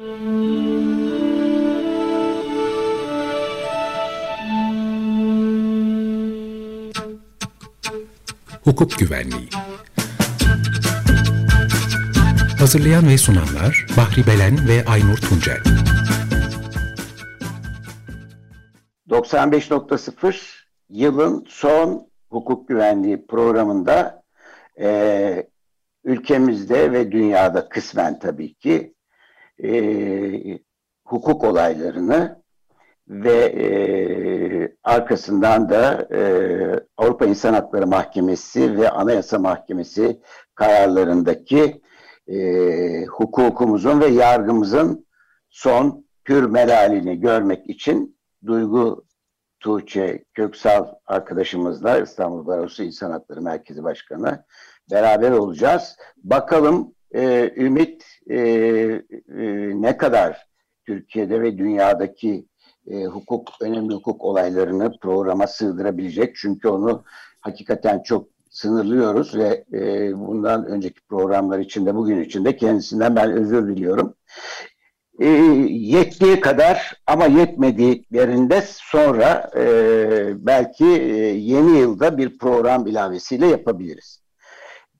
Hukuk Güvenliği. Hazırlayan ve sunanlar Bahri Belen ve Aynur Tuncel. 95.0 yılın son hukuk güvenliği programında e, ülkemizde ve dünyada kısmen tabii ki e, hukuk olaylarını ve e, arkasından da e, Avrupa İnsan Hakları Mahkemesi ve Anayasa Mahkemesi kararlarındaki e, hukukumuzun ve yargımızın son pür melalini görmek için Duygu Tuğçe Köksal arkadaşımızla İstanbul Barosu İnsan Hakları Merkezi Başkanı beraber olacağız. Bakalım e, Ümit e, e, ne kadar Türkiye'de ve dünyadaki e, hukuk önemli hukuk olaylarını programa sığdırabilecek. Çünkü onu hakikaten çok sınırlıyoruz ve e, bundan önceki programlar içinde bugün içinde kendisinden ben özür diliyorum. E, yettiği kadar ama yetmediklerinde sonra e, belki e, yeni yılda bir program ilavesiyle yapabiliriz.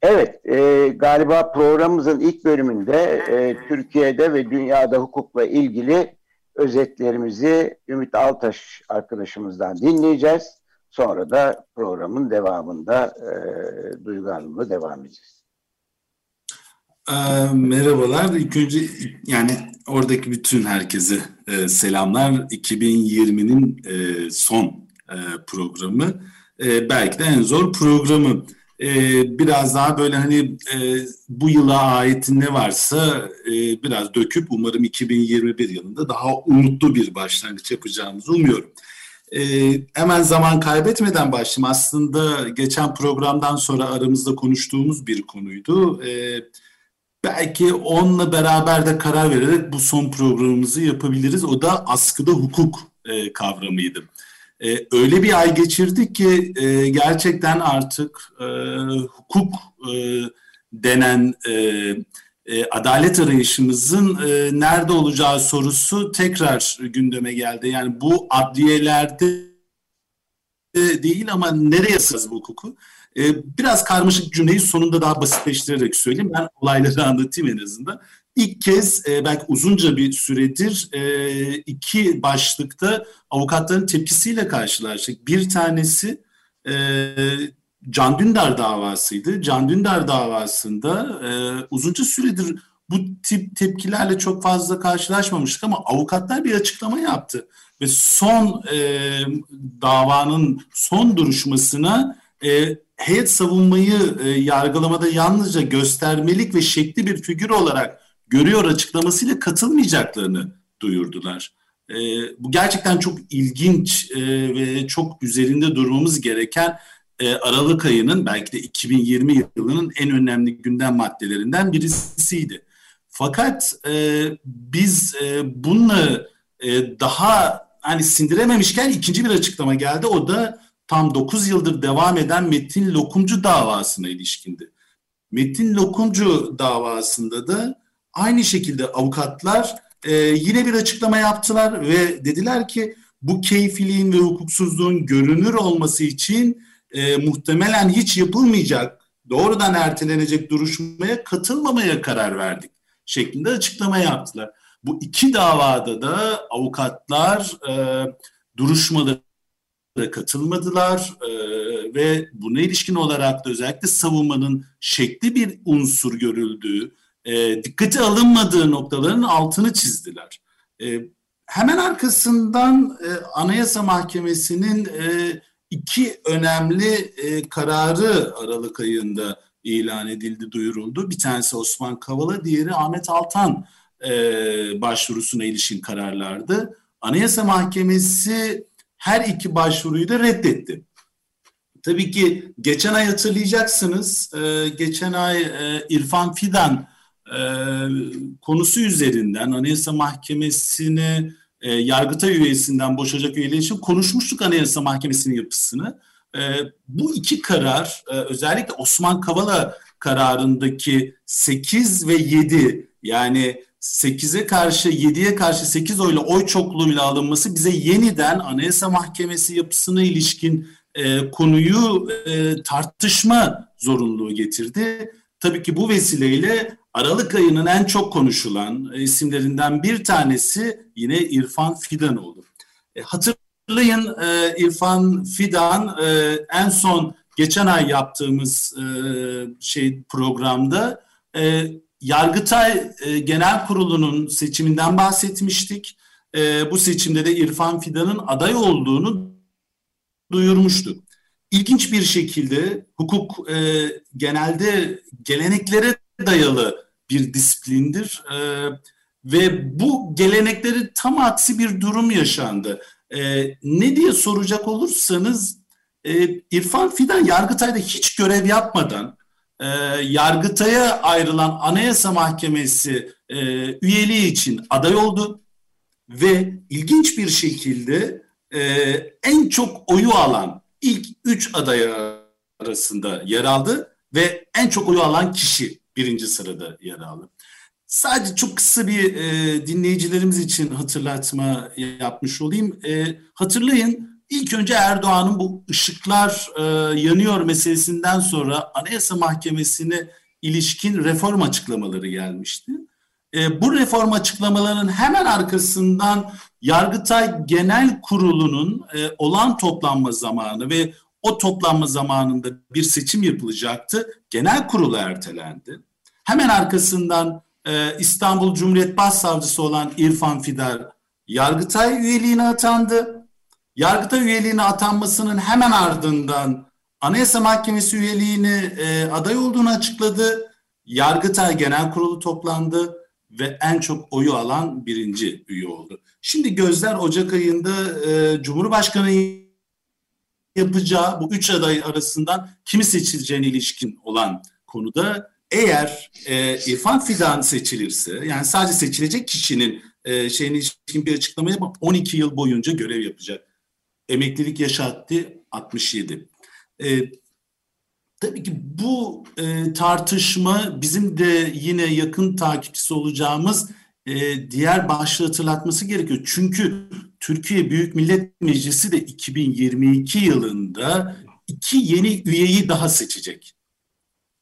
Evet, e, galiba programımızın ilk bölümünde e, Türkiye'de ve dünyada hukukla ilgili özetlerimizi Ümit Altaş arkadaşımızdan dinleyeceğiz. Sonra da programın devamında e, Duygu Hanım'la devam edeceğiz. E, merhabalar. İlk önce yani oradaki bütün herkese e, selamlar. 2020'nin e, son e, programı. E, belki de en zor programı e, biraz daha böyle hani e, bu yıla ait ne varsa e, biraz döküp umarım 2021 yılında daha umutlu bir başlangıç yapacağımızı umuyorum. E, hemen zaman kaybetmeden başlayayım. Aslında geçen programdan sonra aramızda konuştuğumuz bir konuydu. E, belki onunla beraber de karar vererek bu son programımızı yapabiliriz. O da askıda hukuk e, kavramıydı e, öyle bir ay geçirdik ki e, gerçekten artık e, hukuk e, denen e, e, adalet arayışımızın e, nerede olacağı sorusu tekrar gündeme geldi. Yani bu adliyelerde değil ama nereye sığız bu hukuku? E, biraz karmaşık cümleyi sonunda daha basitleştirerek söyleyeyim. Ben olayları anlatayım en azından ilk kez e, belki uzunca bir süredir e, iki başlıkta avukatların tepkisiyle karşılaştık. Bir tanesi e, Can Dündar davasıydı. Can Dündar davasında e, uzunca süredir bu tip tepkilerle çok fazla karşılaşmamıştık ama avukatlar bir açıklama yaptı ve son e, davanın son duruşmasına e, heyet savunmayı e, yargılamada yalnızca göstermelik ve şekli bir figür olarak görüyor açıklamasıyla katılmayacaklarını duyurdular. E, bu gerçekten çok ilginç e, ve çok üzerinde durmamız gereken e, Aralık ayının belki de 2020 yılının en önemli gündem maddelerinden birisiydi. Fakat e, biz e, bununla e, daha hani sindirememişken ikinci bir açıklama geldi. O da tam 9 yıldır devam eden Metin Lokumcu davasına ilişkindi. Metin Lokumcu davasında da Aynı şekilde avukatlar e, yine bir açıklama yaptılar ve dediler ki bu keyfiliğin ve hukuksuzluğun görünür olması için e, muhtemelen hiç yapılmayacak, doğrudan ertelenecek duruşmaya katılmamaya karar verdik şeklinde açıklama yaptılar. Bu iki davada da avukatlar e, duruşmalara katılmadılar e, ve buna ilişkin olarak da özellikle savunmanın şekli bir unsur görüldüğü, e, dikkate alınmadığı noktaların altını çizdiler. E, hemen arkasından e, Anayasa Mahkemesi'nin e, iki önemli e, kararı Aralık ayında ilan edildi, duyuruldu. Bir tanesi Osman Kavala, diğeri Ahmet Altan e, başvurusuna ilişkin kararlardı. Anayasa Mahkemesi her iki başvuruyu da reddetti. Tabii ki geçen ay hatırlayacaksınız, e, geçen ay e, İrfan Fidan e, konusu üzerinden Anayasa Mahkemesi'ne e, Yargıtay üyesinden boşacak üyeler için konuşmuştuk Anayasa Mahkemesi'nin yapısını. E, bu iki karar e, özellikle Osman Kavala kararındaki 8 ve 7 yani 8'e karşı 7'ye karşı 8 oyla oy çokluğuyla alınması bize yeniden Anayasa Mahkemesi yapısına ilişkin e, konuyu e, tartışma zorunluluğu getirdi. Tabii ki bu vesileyle Aralık ayının en çok konuşulan isimlerinden bir tanesi yine İrfan Fidan oldu. E, hatırlayın e, İrfan Fidan e, en son geçen ay yaptığımız e, şey programda e, Yargıtay e, Genel Kurulu'nun seçiminden bahsetmiştik. E, bu seçimde de İrfan Fidan'ın aday olduğunu duyurmuştu. İlginç bir şekilde hukuk e, genelde geleneklere dayalı bir disiplindir e, ve bu gelenekleri tam aksi bir durum yaşandı. E, ne diye soracak olursanız e, İrfan Fidan Yargıtay'da hiç görev yapmadan e, Yargıtay'a ayrılan Anayasa Mahkemesi e, üyeliği için aday oldu ve ilginç bir şekilde e, en çok oyu alan ilk üç aday arasında yer aldı ve en çok oyu alan kişi birinci sırada yer aldı. Sadece çok kısa bir e, dinleyicilerimiz için hatırlatma yapmış olayım. E, hatırlayın ilk önce Erdoğan'ın bu ışıklar e, yanıyor meselesinden sonra Anayasa Mahkemesi'ne ilişkin reform açıklamaları gelmişti. E, bu reform açıklamalarının hemen arkasından Yargıtay Genel Kurulu'nun e, olan toplanma zamanı ve o toplanma zamanında bir seçim yapılacaktı. Genel kurulu ertelendi. Hemen arkasından e, İstanbul Cumhuriyet Başsavcısı olan İrfan Fidar Yargıtay üyeliğine atandı. Yargıtay üyeliğine atanmasının hemen ardından Anayasa Mahkemesi üyeliğini e, aday olduğunu açıkladı. Yargıtay Genel Kurulu toplandı ve en çok oyu alan birinci üye oldu. Şimdi gözler Ocak ayında e, Cumhurbaşkanı yapacağı bu üç aday arasından kimi seçileceğine ilişkin olan konuda eğer e, İrfan Fidan seçilirse yani sadece seçilecek kişinin e, şeyine ilişkin bir açıklama yapıp 12 yıl boyunca görev yapacak. Emeklilik yaş haddi 67. E, tabii ki bu e, tartışma bizim de yine yakın takipçisi olacağımız e, diğer başlığı hatırlatması gerekiyor. Çünkü Türkiye Büyük Millet Meclisi de 2022 yılında iki yeni üyeyi daha seçecek.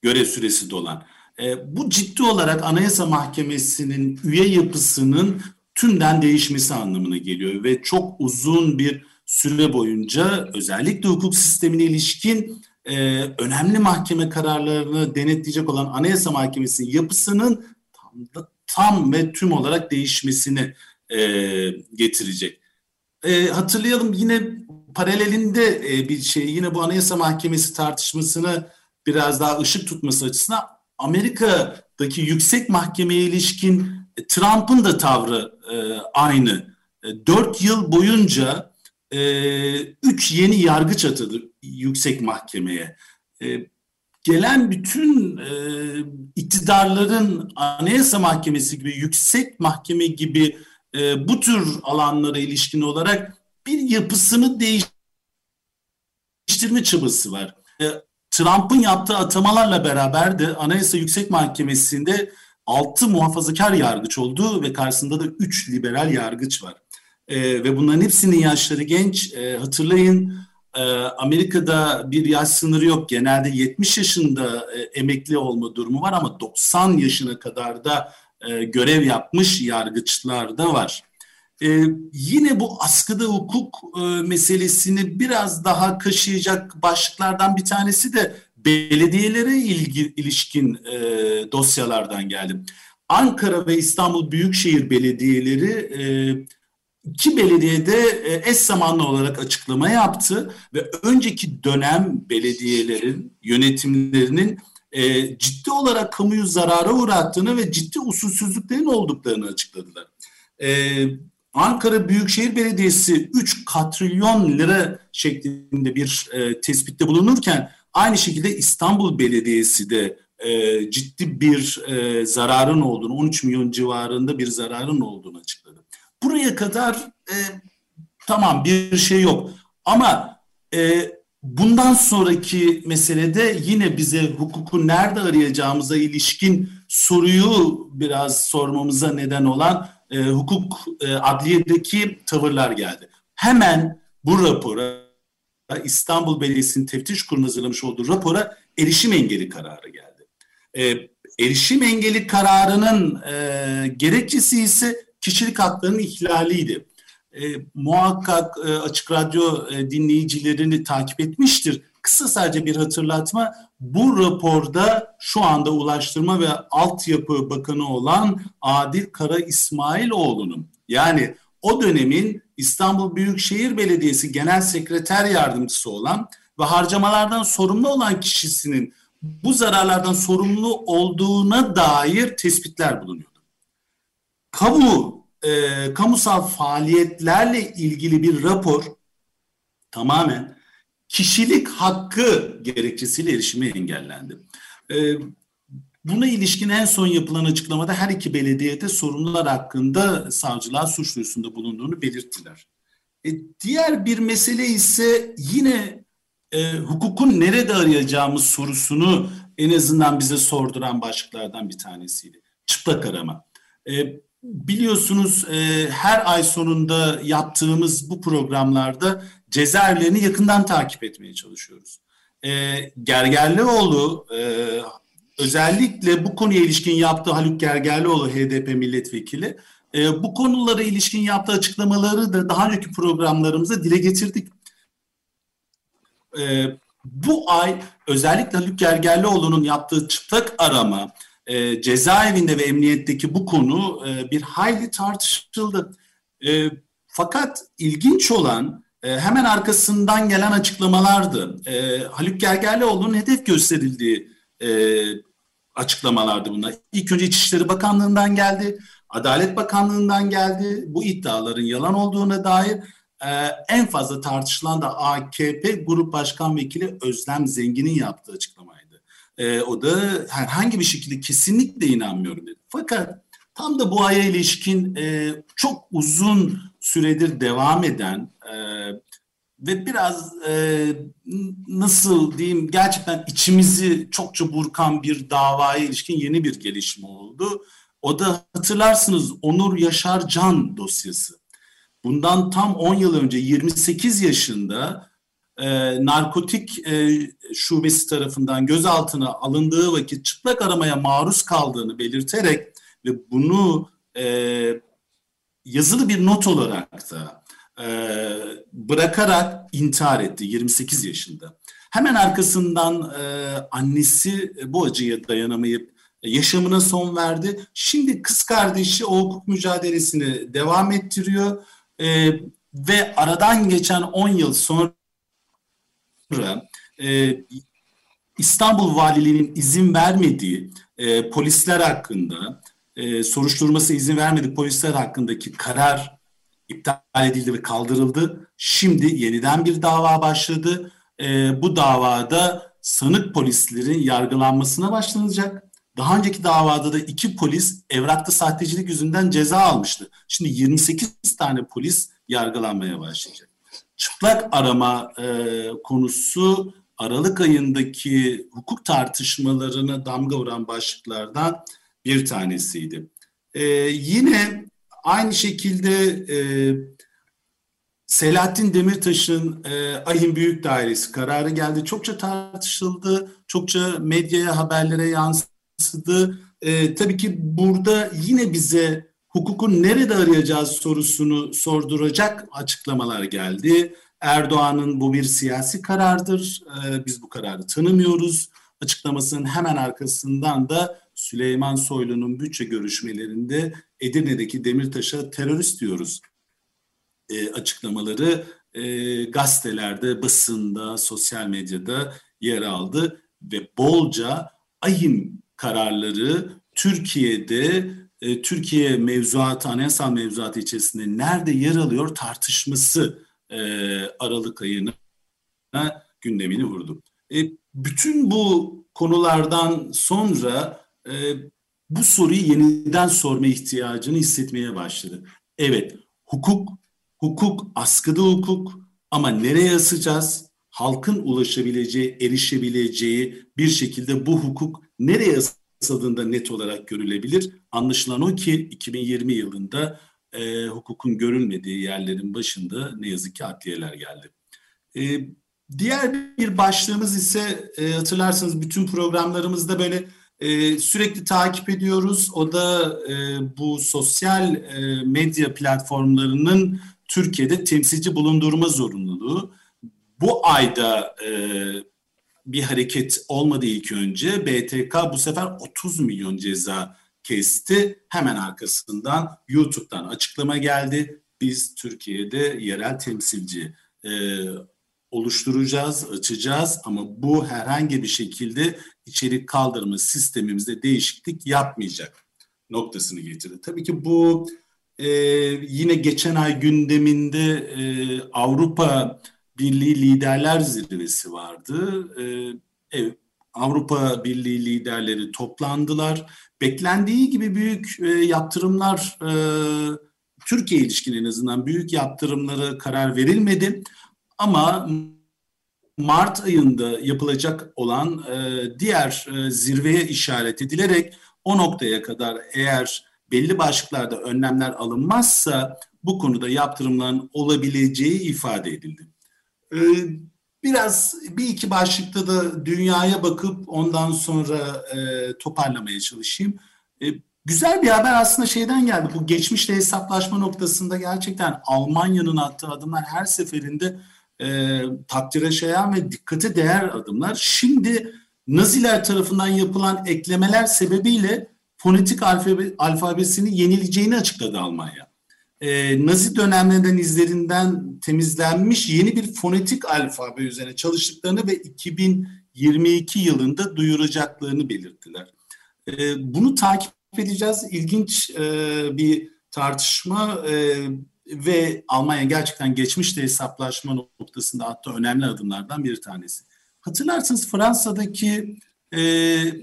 Görev süresi dolan. E, bu ciddi olarak Anayasa Mahkemesi'nin üye yapısının tümden değişmesi anlamına geliyor ve çok uzun bir süre boyunca özellikle hukuk sistemine ilişkin e, önemli mahkeme kararlarını denetleyecek olan Anayasa Mahkemesi'nin yapısının tam, tam ve tüm olarak değişmesini e, getirecek. E, hatırlayalım yine paralelinde e, bir şey yine bu Anayasa Mahkemesi tartışmasını biraz daha ışık tutması açısından Amerika'daki yüksek mahkemeye ilişkin e, Trump'ın da tavrı e, aynı. E, 4 yıl boyunca e, üç yeni yargıç atadı yüksek mahkemeye. E, gelen bütün e, iktidarların Anayasa Mahkemesi gibi, yüksek mahkeme gibi e, bu tür alanlara ilişkin olarak bir yapısını değiştirme çabası var. E, Trump'ın yaptığı atamalarla beraber de Anayasa Yüksek Mahkemesi'nde altı muhafazakar yargıç oldu ve karşısında da üç liberal yargıç var. E, ve bunların hepsinin yaşları genç. E, hatırlayın Amerika'da bir yaş sınırı yok. Genelde 70 yaşında e, emekli olma durumu var ama 90 yaşına kadar da e, görev yapmış yargıçlar da var. E, yine bu askıda hukuk e, meselesini biraz daha kaşıyacak başlıklardan bir tanesi de belediyelere ilgi, ilişkin dosyalardan geldi. Ankara ve İstanbul Büyükşehir Belediyeleri iki belediyede e, eş zamanlı olarak açıklama yaptı ve önceki dönem belediyelerin yönetimlerinin e, ciddi olarak kamuyu zarara uğrattığını ve ciddi usulsüzlüklerin olduklarını açıkladılar. E, Ankara Büyükşehir Belediyesi 3 katrilyon lira şeklinde bir tespitte bulunurken aynı şekilde İstanbul Belediyesi de ciddi bir zararın olduğunu, 13 milyon civarında bir zararın olduğunu açıkladı. Buraya kadar e, tamam bir şey yok ama e, bundan sonraki meselede yine bize hukuku nerede arayacağımıza ilişkin soruyu biraz sormamıza neden olan e, hukuk e, adliyedeki tavırlar geldi. Hemen bu rapora İstanbul Belediyesi'nin teftiş kurulu hazırlamış olduğu rapora erişim engeli kararı geldi. E, erişim engeli kararının e, gerekçesi ise kişilik haklarının ihlaliydi. E, muhakkak e, Açık Radyo e, dinleyicilerini takip etmiştir. Kısa sadece bir hatırlatma. Bu raporda şu anda Ulaştırma ve Altyapı Bakanı olan Adil Kara İsmailoğlu'nun yani o dönemin İstanbul Büyükşehir Belediyesi Genel Sekreter Yardımcısı olan ve harcamalardan sorumlu olan kişisinin bu zararlardan sorumlu olduğuna dair tespitler bulunuyordu. Kamu, e, kamusal faaliyetlerle ilgili bir rapor tamamen kişilik hakkı gerekçesiyle erişime engellendi. E, buna ilişkin en son yapılan açıklamada her iki belediyede sorumlular hakkında savcılığa suç duyurusunda bulunduğunu belirttiler. E, diğer bir mesele ise yine e, hukukun nerede arayacağımız sorusunu en azından bize sorduran başlıklardan bir tanesiydi. Çıplak arama. E, biliyorsunuz e, her ay sonunda yaptığımız bu programlarda cezaevlerini yakından takip etmeye çalışıyoruz. E, Gergerlioğlu e, özellikle bu konuya ilişkin yaptığı Haluk Gergerlioğlu HDP milletvekili e, bu konulara ilişkin yaptığı açıklamaları da daha önceki programlarımızda dile getirdik. E, bu ay özellikle Haluk Gergerlioğlu'nun yaptığı çıplak arama, e, cezaevinde ve emniyetteki bu konu e, bir hayli tartışıldı. E, fakat ilginç olan e, hemen arkasından gelen açıklamalardı. E, Haluk Gergerlioğlu'nun hedef gösterildiği e, açıklamalardı bunlar. İlk önce İçişleri Bakanlığı'ndan geldi, Adalet Bakanlığı'ndan geldi. Bu iddiaların yalan olduğuna dair e, en fazla tartışılan da AKP Grup Başkan Vekili Özlem Zengin'in yaptığı açıklamaydı. E, o da herhangi bir şekilde kesinlikle inanmıyorum dedi. Fakat tam da bu aya ilişkin e, çok uzun süredir devam eden e, ve biraz e, nasıl diyeyim gerçekten içimizi çokça burkan bir davaya ilişkin yeni bir gelişme oldu. O da hatırlarsınız Onur Yaşar Can dosyası. Bundan tam 10 yıl önce 28 yaşında e, narkotik e, şubesi tarafından gözaltına alındığı vakit çıplak aramaya maruz kaldığını belirterek ve bunu e, yazılı bir not olarak da e, bırakarak intihar etti 28 yaşında. Hemen arkasından e, annesi bu acıya dayanamayıp yaşamına son verdi. Şimdi kız kardeşi o hukuk mücadelesini devam ettiriyor e, ve aradan geçen 10 yıl sonra e, İstanbul Valiliği'nin izin vermediği e, polisler hakkında e, soruşturması izin vermedi polisler hakkındaki karar iptal edildi ve kaldırıldı. Şimdi yeniden bir dava başladı. E, bu davada sanık polislerin yargılanmasına başlanacak. Daha önceki davada da iki polis evrakta sahtecilik yüzünden ceza almıştı. Şimdi 28 tane polis yargılanmaya başlayacak. Çıplak arama e, konusu Aralık ayındaki hukuk tartışmalarına damga vuran başlıklardan bir tanesiydi. E, yine aynı şekilde e, Selahattin Demirtaş'ın e, Ahim Büyük Dairesi kararı geldi. Çokça tartışıldı, çokça medyaya, haberlere yansıdı. E, tabii ki burada yine bize hukukun nerede arayacağız sorusunu sorduracak açıklamalar geldi. Erdoğan'ın bu bir siyasi karardır, biz bu kararı tanımıyoruz. Açıklamasının hemen arkasından da Süleyman Soylu'nun bütçe görüşmelerinde Edirne'deki Demirtaş'a terörist diyoruz e, açıklamaları e, gazetelerde, basında, sosyal medyada yer aldı ve bolca ahim kararları Türkiye'de e, Türkiye mevzuatı, anayasal mevzuatı içerisinde nerede yer alıyor tartışması e, Aralık ayına gündemini vurdu. E, bütün bu konulardan sonra e, bu soruyu yeniden sorma ihtiyacını hissetmeye başladı. Evet, hukuk, hukuk askıda hukuk ama nereye asacağız? Halkın ulaşabileceği, erişebileceği bir şekilde bu hukuk nereye yasadığında net olarak görülebilir. Anlaşılan o ki 2020 yılında e, hukukun görülmediği yerlerin başında ne yazık ki adliyeler geldi. E, diğer bir başlığımız ise e, hatırlarsanız bütün programlarımızda böyle e, sürekli takip ediyoruz. O da e, bu sosyal e, medya platformlarının Türkiye'de temsilci bulundurma zorunluluğu. Bu ayda e, bir hareket olmadı ilk önce. BTK bu sefer 30 milyon ceza kesti. Hemen arkasından YouTube'dan açıklama geldi. Biz Türkiye'de yerel temsilci e, oluşturacağız, açacağız ama bu herhangi bir şekilde içerik kaldırma sistemimizde değişiklik yapmayacak noktasını getirdi. Tabii ki bu e, yine geçen ay gündeminde e, Avrupa Birliği Liderler Zirvesi vardı. E, Avrupa Birliği liderleri toplandılar. Beklendiği gibi büyük e, yaptırımlar e, Türkiye ilişkin en azından büyük yaptırımlara karar verilmedi. Ama Mart ayında yapılacak olan e, diğer e, zirveye işaret edilerek o noktaya kadar eğer belli başlıklarda önlemler alınmazsa bu konuda yaptırımların olabileceği ifade edildi. E, biraz bir iki başlıkta da dünyaya bakıp ondan sonra e, toparlamaya çalışayım. E, güzel bir haber aslında şeyden geldi. Bu geçmişle hesaplaşma noktasında gerçekten Almanya'nın attığı adımlar her seferinde e, takdire şayan ve dikkate değer adımlar. Şimdi Naziler tarafından yapılan eklemeler sebebiyle fonetik alfabe, alfabesini yenileceğini açıkladı Almanya. E, Nazi dönemlerinden izlerinden temizlenmiş yeni bir fonetik alfabe üzerine çalıştıklarını ve 2022 yılında duyuracaklarını belirttiler. E, bunu takip edeceğiz. İlginç e, bir tartışma. E, ve Almanya gerçekten geçmişte hesaplaşma noktasında attığı önemli adımlardan bir tanesi. Hatırlarsınız Fransa'daki e,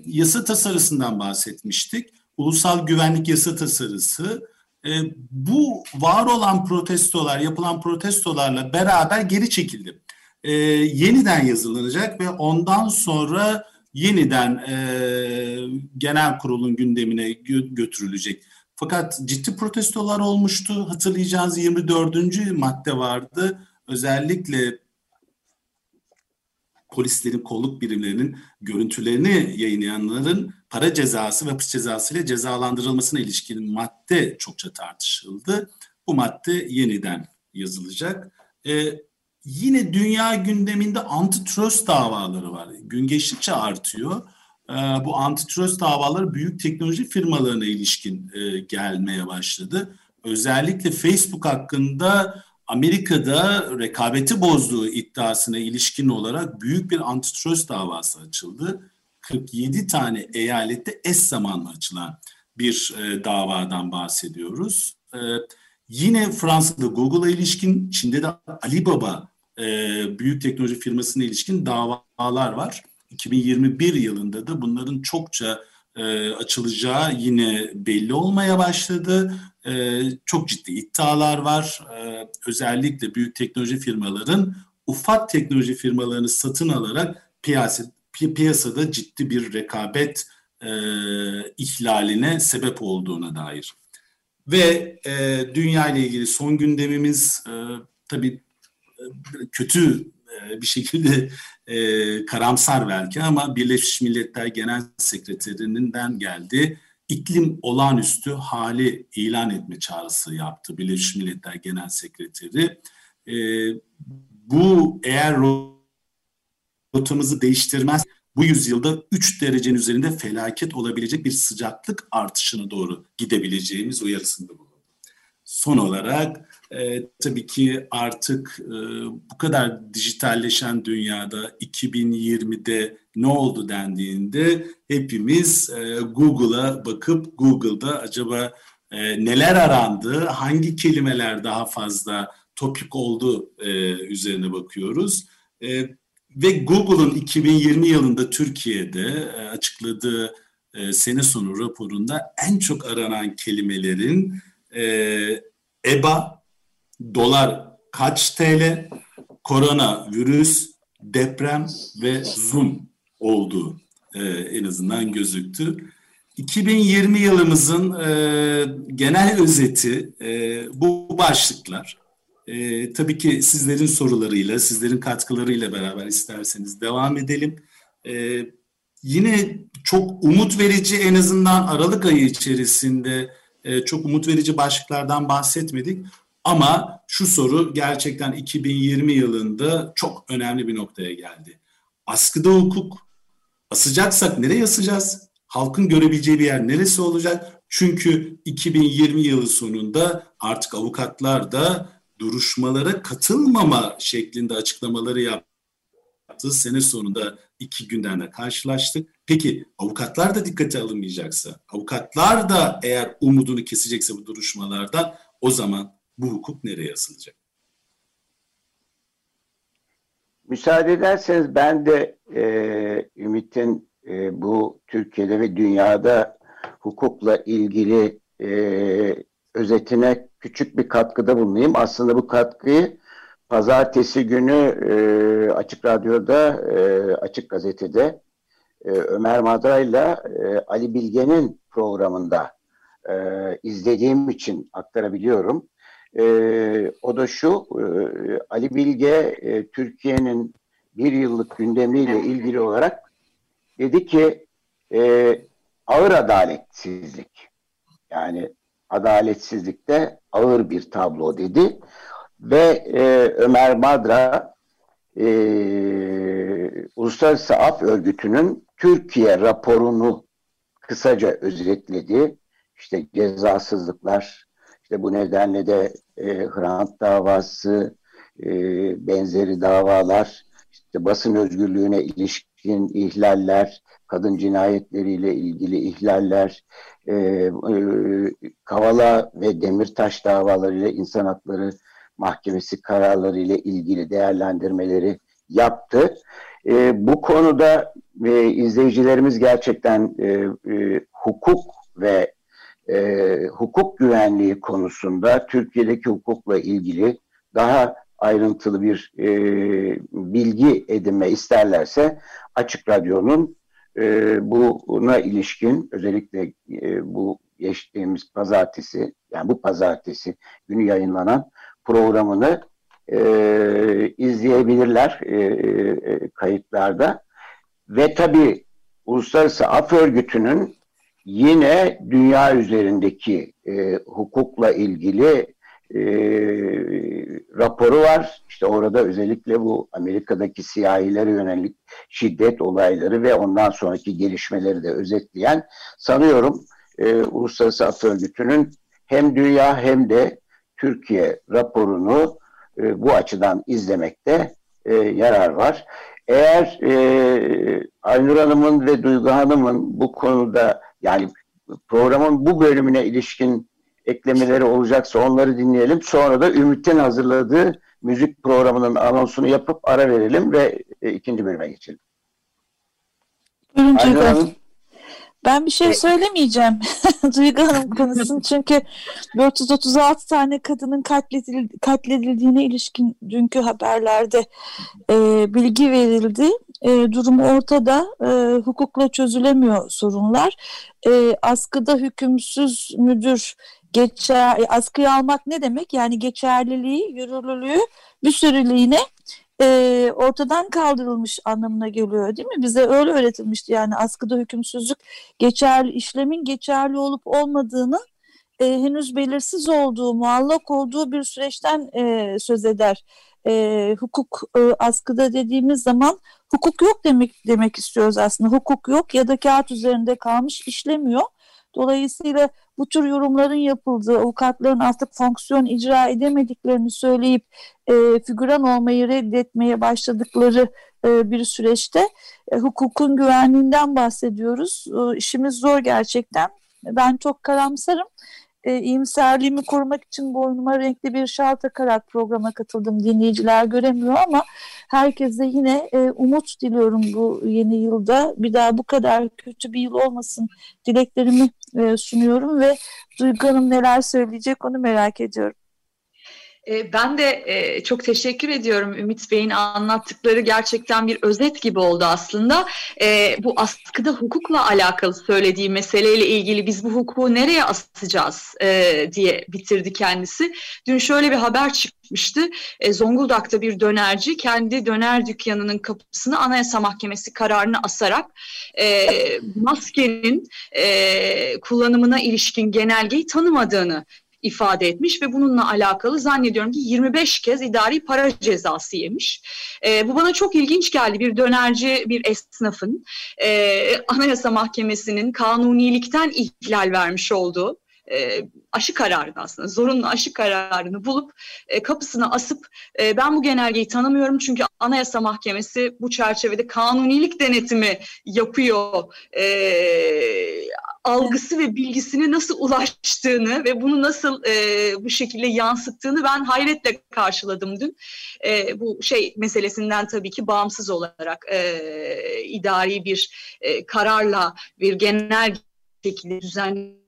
yasa tasarısından bahsetmiştik. Ulusal Güvenlik Yasa Tasarısı. E, bu var olan protestolar, yapılan protestolarla beraber geri çekildi. E, yeniden yazılacak ve ondan sonra yeniden e, genel kurulun gündemine gö- götürülecek. Fakat ciddi protestolar olmuştu. Hatırlayacağınız 24. madde vardı. Özellikle polislerin, kolluk birimlerinin görüntülerini yayınlayanların para cezası ve hapis cezası ile cezalandırılmasına ilişkin madde çokça tartışıldı. Bu madde yeniden yazılacak. Ee, yine dünya gündeminde antitrust davaları var. Gün geçtikçe artıyor. Ee, bu antitrust davaları büyük teknoloji firmalarına ilişkin e, gelmeye başladı. Özellikle Facebook hakkında Amerika'da rekabeti bozduğu iddiasına ilişkin olarak büyük bir antitrust davası açıldı. 47 tane eyalette eş zamanlı açılan bir e, davadan bahsediyoruz. E, yine Fransa'da Google'a ilişkin, Çin'de de Alibaba e, büyük teknoloji firmasına ilişkin davalar var. 2021 yılında da bunların çokça e, açılacağı yine belli olmaya başladı. E, çok ciddi iddialar var. E, özellikle büyük teknoloji firmaların ufak teknoloji firmalarını satın alarak piyasa, pi, piyasada ciddi bir rekabet e, ihlaline sebep olduğuna dair. Ve e, dünya ile ilgili son gündemimiz e, tabii e, kötü e, bir şekilde e, karamsar belki ama Birleşmiş Milletler Genel Sekreterinden geldi. İklim olağanüstü hali ilan etme çağrısı yaptı Birleşmiş Milletler Genel Sekreteri. E, bu eğer rotamızı değiştirmez bu yüzyılda 3 derecenin üzerinde felaket olabilecek bir sıcaklık artışına doğru gidebileceğimiz uyarısında bulundu. Son olarak e, tabii ki artık e, bu kadar dijitalleşen dünyada 2020'de ne oldu dendiğinde hepimiz e, Google'a bakıp Google'da acaba e, neler arandı, hangi kelimeler daha fazla topik oldu e, üzerine bakıyoruz. E, ve Google'un 2020 yılında Türkiye'de e, açıkladığı e, sene sonu raporunda en çok aranan kelimelerin e, EBA, dolar kaç TL, korona, virüs, deprem ve Zoom olduğu e, en azından gözüktü. 2020 yılımızın e, genel özeti e, bu başlıklar. E, tabii ki sizlerin sorularıyla, sizlerin katkılarıyla beraber isterseniz devam edelim. E, yine çok umut verici en azından Aralık ayı içerisinde e, çok umut verici başlıklardan bahsetmedik. Ama şu soru gerçekten 2020 yılında çok önemli bir noktaya geldi. Askıda hukuk, asacaksak nereye asacağız? Halkın görebileceği bir yer neresi olacak? Çünkü 2020 yılı sonunda artık avukatlar da duruşmalara katılmama şeklinde açıklamaları yaptı. Sene sonunda iki gündemle karşılaştık. Peki avukatlar da dikkate alınmayacaksa, avukatlar da eğer umudunu kesecekse bu duruşmalardan o zaman bu hukuk nereye asılacak? Müsaade ederseniz ben de e, Ümit'in e, bu Türkiye'de ve dünyada hukukla ilgili e, özetine küçük bir katkıda bulunayım. Aslında bu katkıyı pazartesi günü e, Açık Radyo'da, e, Açık Gazete'de e, Ömer Madra'yla e, Ali Bilge'nin programında e, izlediğim için aktarabiliyorum. E, o da şu, e, Ali Bilge e, Türkiye'nin bir yıllık gündemiyle ilgili olarak dedi ki e, ağır adaletsizlik yani adaletsizlikte ağır bir tablo dedi ve e, Ömer Madra e, Uluslararası Af Örgütü'nün Türkiye raporunu kısaca özetledi. İşte cezasızlıklar, işte bu nedenle de e, Hrant davası, e, benzeri davalar, işte basın özgürlüğüne ilişkin ihlaller, kadın cinayetleriyle ilgili ihlaller, e, e, Kavala ve Demirtaş davalarıyla insan hakları mahkemesi kararları ile ilgili değerlendirmeleri yaptı. E, bu konuda e, izleyicilerimiz gerçekten e, e, hukuk ve e, hukuk güvenliği konusunda Türkiye'deki hukukla ilgili daha ayrıntılı bir e, bilgi edinme isterlerse Açık Radyo'nun e, buna ilişkin özellikle e, bu geçtiğimiz pazartesi yani bu pazartesi günü yayınlanan programını e, izleyebilirler e, e, kayıtlarda ve tabi Uluslararası Af Örgütü'nün yine dünya üzerindeki e, hukukla ilgili e, raporu var. İşte orada özellikle bu Amerika'daki siyahilere yönelik şiddet olayları ve ondan sonraki gelişmeleri de özetleyen sanıyorum e, Uluslararası Af Örgütü'nün hem dünya hem de Türkiye raporunu e, bu açıdan izlemekte e, yarar var. Eğer e, Aynur Hanım'ın ve Duygu Hanım'ın bu konuda yani programın bu bölümüne ilişkin eklemeleri olacaksa onları dinleyelim. Sonra da Ümit'in hazırladığı müzik programının anonsunu yapıp ara verelim ve e, ikinci bölüme geçelim. Buyurun Hanım. Ben bir şey söylemeyeceğim Duygu Hanım konusunu çünkü 436 tane kadının katledil, katledildiğine ilişkin dünkü haberlerde e, bilgi verildi. E, durumu ortada, e, hukukla çözülemiyor sorunlar. E, askıda hükümsüz müdür geçer, askıya almak ne demek? Yani geçerliliği, yürürlülüğü bir süreliğine e, ortadan kaldırılmış anlamına geliyor değil mi? Bize öyle öğretilmişti yani askıda hükümsüzlük geçerli işlemin geçerli olup olmadığını e, henüz belirsiz olduğu, muallak olduğu bir süreçten e, söz eder. E, hukuk e, askıda dediğimiz zaman hukuk yok demek demek istiyoruz aslında. Hukuk yok ya da kağıt üzerinde kalmış işlemiyor. Dolayısıyla bu tür yorumların yapıldığı, avukatların artık fonksiyon icra edemediklerini söyleyip e, figüran olmayı reddetmeye başladıkları e, bir süreçte e, hukukun güvenliğinden bahsediyoruz. E, işimiz zor gerçekten. Ben çok karamsarım e, iyimserliğimi korumak için boynuma renkli bir şal takarak programa katıldım. Dinleyiciler göremiyor ama herkese yine e, umut diliyorum bu yeni yılda. Bir daha bu kadar kötü bir yıl olmasın dileklerimi e, sunuyorum ve Duygu Hanım neler söyleyecek onu merak ediyorum. E, ben de e, çok teşekkür ediyorum Ümit Bey'in anlattıkları gerçekten bir özet gibi oldu aslında. E, bu askıda hukukla alakalı söylediği meseleyle ilgili biz bu hukuku nereye asacağız diye bitirdi kendisi. Dün şöyle bir haber çıkmıştı. Zonguldak'ta bir dönerci kendi döner dükkanının kapısını Anayasa Mahkemesi kararını asarak maskenin kullanımına ilişkin genelgeyi tanımadığını ifade etmiş ve bununla alakalı zannediyorum ki 25 kez idari para cezası yemiş. E, bu bana çok ilginç geldi. Bir dönerci, bir esnafın e, Anayasa Mahkemesi'nin kanunilikten ihlal vermiş olduğu e, aşı kararını aslında zorunlu aşı kararını bulup e, kapısına asıp e, ben bu genelgeyi tanımıyorum çünkü Anayasa Mahkemesi bu çerçevede kanunilik denetimi yapıyor e, algısı ve bilgisini nasıl ulaştığını ve bunu nasıl e, bu şekilde yansıttığını ben hayretle karşıladım dün. E, bu şey meselesinden tabii ki bağımsız olarak e, idari bir e, kararla bir genel şekilde düzenli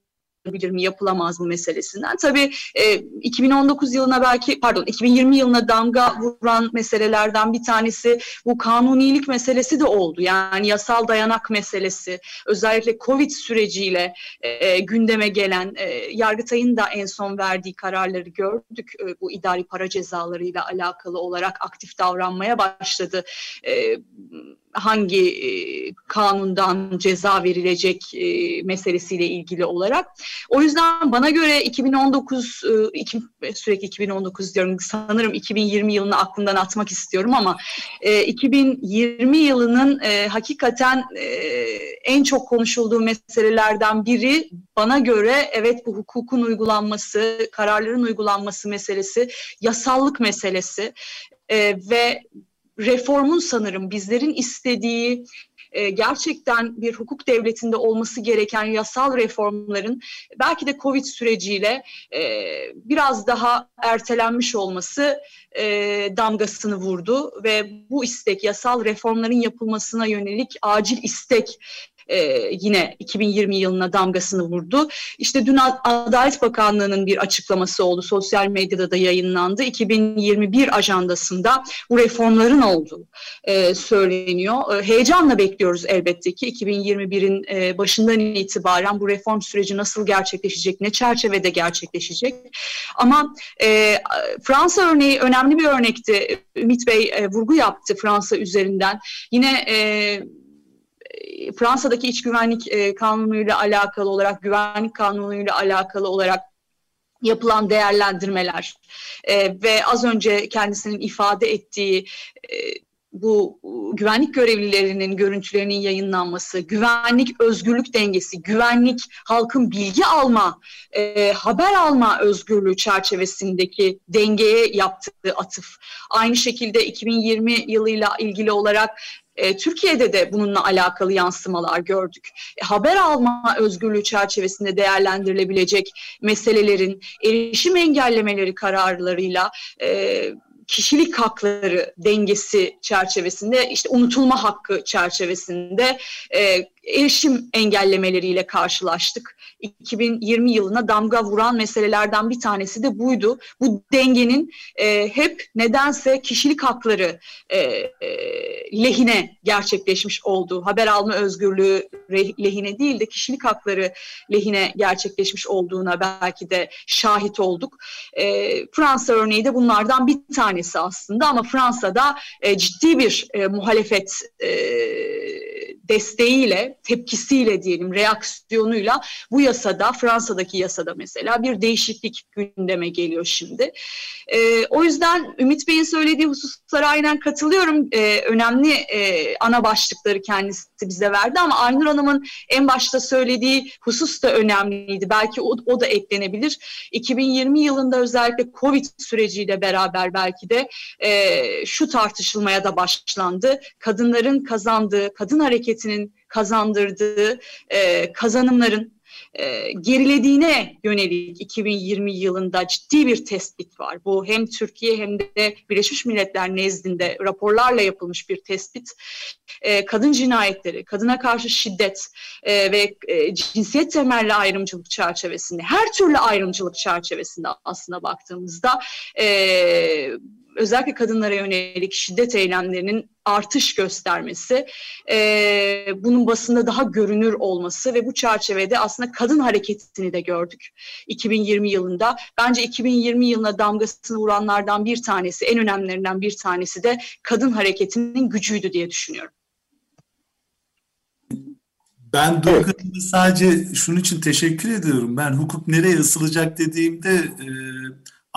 yapılabilir mi, yapılamaz mı meselesinden. Tabii e, 2019 yılına belki, pardon 2020 yılına damga vuran meselelerden bir tanesi bu kanunilik meselesi de oldu. Yani yasal dayanak meselesi, özellikle Covid süreciyle e, gündeme gelen, e, Yargıtay'ın da en son verdiği kararları gördük. E, bu idari para cezalarıyla alakalı olarak aktif davranmaya başladı. E, hangi e, kanundan ceza verilecek e, meselesiyle ilgili olarak. O yüzden bana göre 2019 e, sürekli 2019 diyorum sanırım 2020 yılını aklımdan atmak istiyorum ama e, 2020 yılının hakikaten en çok konuşulduğu meselelerden biri bana göre evet bu hukukun uygulanması, kararların uygulanması meselesi, yasallık meselesi e, ve reformun sanırım bizlerin istediği e, gerçekten bir hukuk devletinde olması gereken yasal reformların belki de Covid süreciyle e, biraz daha ertelenmiş olması e, damgasını vurdu. Ve bu istek yasal reformların yapılmasına yönelik acil istek e, yine 2020 yılına damgasını vurdu. İşte dün Adalet Bakanlığı'nın bir açıklaması oldu. Sosyal medyada da yayınlandı. 2021 ajandasında bu reformların olduğu e, söyleniyor. E, heyecanla bekliyoruz elbette ki 2021'in e, başından itibaren bu reform süreci nasıl gerçekleşecek, ne çerçevede gerçekleşecek. Ama e, Fransa örneği önemli bir örnekti. Ümit Bey e, vurgu yaptı Fransa üzerinden. Yine e, Fransa'daki iç güvenlik e, kanunuyla alakalı olarak, güvenlik kanunuyla alakalı olarak yapılan değerlendirmeler e, ve az önce kendisinin ifade ettiği e, bu güvenlik görevlilerinin görüntülerinin yayınlanması, güvenlik özgürlük dengesi, güvenlik halkın bilgi alma, e, haber alma özgürlüğü çerçevesindeki dengeye yaptığı atıf. Aynı şekilde 2020 yılıyla ilgili olarak e, Türkiye'de de bununla alakalı yansımalar gördük. E, haber alma özgürlüğü çerçevesinde değerlendirilebilecek meselelerin erişim engellemeleri kararlarıyla e, kişilik hakları dengesi çerçevesinde işte unutulma hakkı çerçevesinde e, erişim engellemeleriyle karşılaştık. 2020 yılına damga vuran meselelerden bir tanesi de buydu. Bu dengenin e, hep nedense kişilik hakları e, e, lehine gerçekleşmiş olduğu, haber alma özgürlüğü lehine değil de kişilik hakları lehine gerçekleşmiş olduğuna belki de şahit olduk. E, Fransa örneği de bunlardan bir tanesi aslında ama Fransa'da e, ciddi bir e, muhalefet e, desteğiyle, tepkisiyle diyelim, reaksiyonuyla bu yasada, Fransa'daki yasada mesela bir değişiklik gündeme geliyor şimdi. E, o yüzden Ümit Bey'in söylediği hususlara aynen katılıyorum. E, önemli e, ana başlıkları kendisi bize verdi ama Aynur Hanım'ın en başta söylediği husus da önemliydi. Belki o, o da eklenebilir. 2020 yılında özellikle Covid süreciyle beraber belki de e, şu tartışılmaya da başlandı. Kadınların kazandığı, kadın hareketinin kazandırdığı e, kazanımların e, gerilediğine yönelik 2020 yılında ciddi bir tespit var. Bu hem Türkiye hem de Birleşmiş Milletler nezdinde raporlarla yapılmış bir tespit. E, kadın cinayetleri, kadına karşı şiddet e, ve e, cinsiyet temelli ayrımcılık çerçevesinde, her türlü ayrımcılık çerçevesinde aslında baktığımızda e, özellikle kadınlara yönelik şiddet eylemlerinin artış göstermesi, e, bunun basında daha görünür olması ve bu çerçevede aslında kadın hareketini de gördük 2020 yılında. Bence 2020 yılına damgasını vuranlardan bir tanesi, en önemlilerinden bir tanesi de kadın hareketinin gücüydü diye düşünüyorum. Ben Duygu sadece şunun için teşekkür ediyorum. Ben hukuk nereye ısılacak dediğimde e,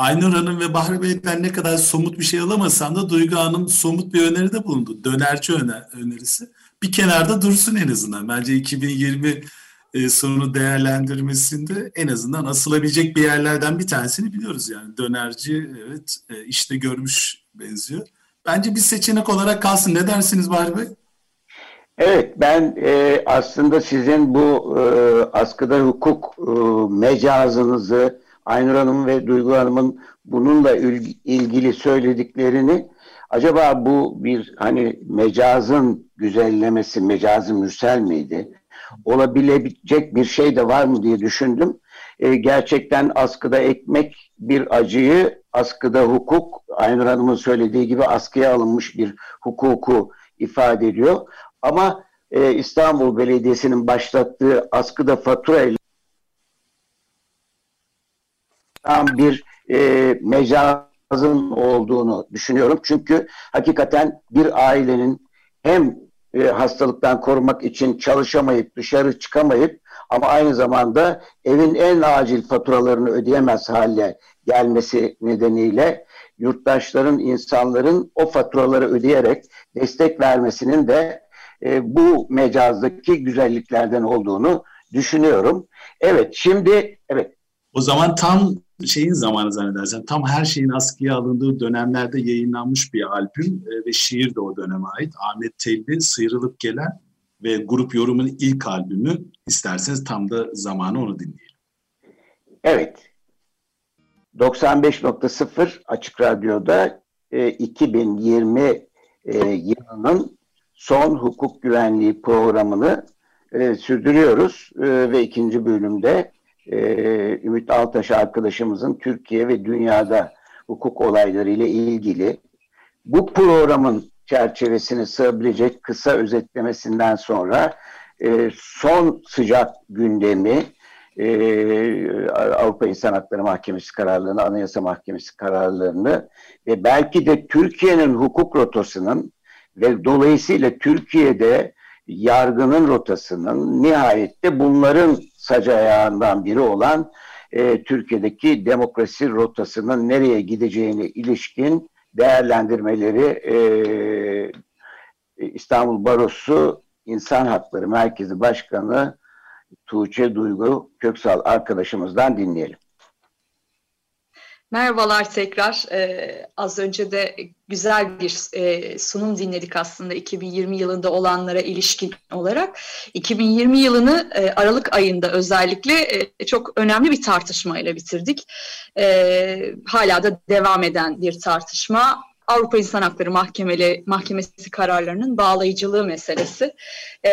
Aynur Hanım ve Bahri Bey'den ne kadar somut bir şey alamasam da Duygu Hanım somut bir öneride bulundu. Dönerci öner, önerisi. Bir kenarda dursun en azından. Bence 2020 e, sonu değerlendirmesinde en azından asılabilecek bir yerlerden bir tanesini biliyoruz yani. Dönerci evet e, işte görmüş benziyor. Bence bir seçenek olarak kalsın. Ne dersiniz Bahri Bey? Evet, ben e, aslında sizin bu e, askıda hukuk e, mecazınızı, Aynur Hanım ve Duygu Hanım'ın bununla ilgili söylediklerini acaba bu bir hani mecazın güzellemesi, mecazı mürsel miydi? Olabilecek bir şey de var mı diye düşündüm. E, gerçekten askıda ekmek bir acıyı, askıda hukuk, Aynur Hanım'ın söylediği gibi askıya alınmış bir hukuku ifade ediyor. Ama e, İstanbul Belediyesi'nin başlattığı askıda fatura ile tam bir e, mecazın olduğunu düşünüyorum. Çünkü hakikaten bir ailenin hem e, hastalıktan korumak için çalışamayıp dışarı çıkamayıp ama aynı zamanda evin en acil faturalarını ödeyemez hale gelmesi nedeniyle yurttaşların, insanların o faturaları ödeyerek destek vermesinin de e, bu mecazdaki güzelliklerden olduğunu düşünüyorum. Evet şimdi evet. O zaman tam şeyin zamanı zannedersen tam her şeyin askıya alındığı dönemlerde yayınlanmış bir albüm e, ve şiir de o döneme ait. Ahmet Telli Sıyrılıp Gelen ve grup yorumun ilk albümü isterseniz tam da zamanı onu dinleyelim. Evet. 95.0 Açık Radyo'da e, 2020 e, yılının son hukuk güvenliği programını e, sürdürüyoruz e, ve ikinci bölümde e, Ümit Altaş arkadaşımızın Türkiye ve dünyada hukuk olayları ile ilgili bu programın çerçevesini sığabilecek kısa özetlemesinden sonra e, son sıcak gündemi e, Avrupa İnsan Hakları Mahkemesi kararlarını, Anayasa Mahkemesi kararlarını ve belki de Türkiye'nin hukuk rotasının ve dolayısıyla Türkiye'de yargının rotasının nihayette bunların sac ayağından biri olan e, Türkiye'deki demokrasi rotasının nereye gideceğine ilişkin değerlendirmeleri e, İstanbul Barosu İnsan Hakları Merkezi Başkanı Tuğçe Duygu Köksal arkadaşımızdan dinleyelim. Merhabalar tekrar. Ee, az önce de güzel bir e, sunum dinledik aslında 2020 yılında olanlara ilişkin olarak. 2020 yılını e, Aralık ayında özellikle e, çok önemli bir tartışmayla bitirdik. E, hala da devam eden bir tartışma. Avrupa İnsan Hakları Mahkemeli, Mahkemesi kararlarının bağlayıcılığı meselesi. E,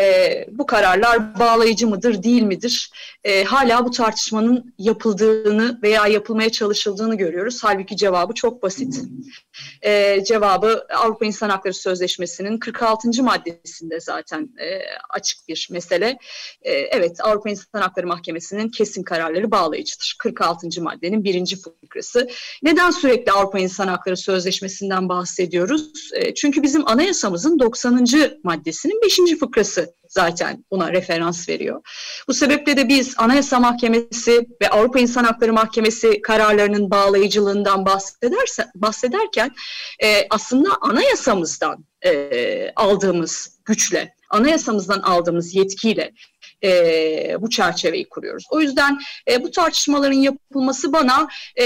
bu kararlar bağlayıcı mıdır, değil midir? E, hala bu tartışmanın yapıldığını veya yapılmaya çalışıldığını görüyoruz. Halbuki cevabı çok basit. E, cevabı Avrupa İnsan Hakları Sözleşmesi'nin 46. maddesinde zaten e, açık bir mesele. E, evet, Avrupa İnsan Hakları Mahkemesi'nin kesin kararları bağlayıcıdır. 46. maddenin birinci fıkrası. Neden sürekli Avrupa İnsan Hakları Sözleşmesi'nden bahsediyoruz? E, çünkü bizim anayasamızın 90. maddesinin 5. fıkrası zaten buna referans veriyor. Bu sebeple de biz Anayasa Mahkemesi ve Avrupa İnsan Hakları Mahkemesi kararlarının bağlayıcılığından bahsederse, bahsederken e, aslında anayasamızdan e, aldığımız güçle, anayasamızdan aldığımız yetkiyle e, bu çerçeveyi kuruyoruz. O yüzden e, bu tartışmaların yapılması bana e,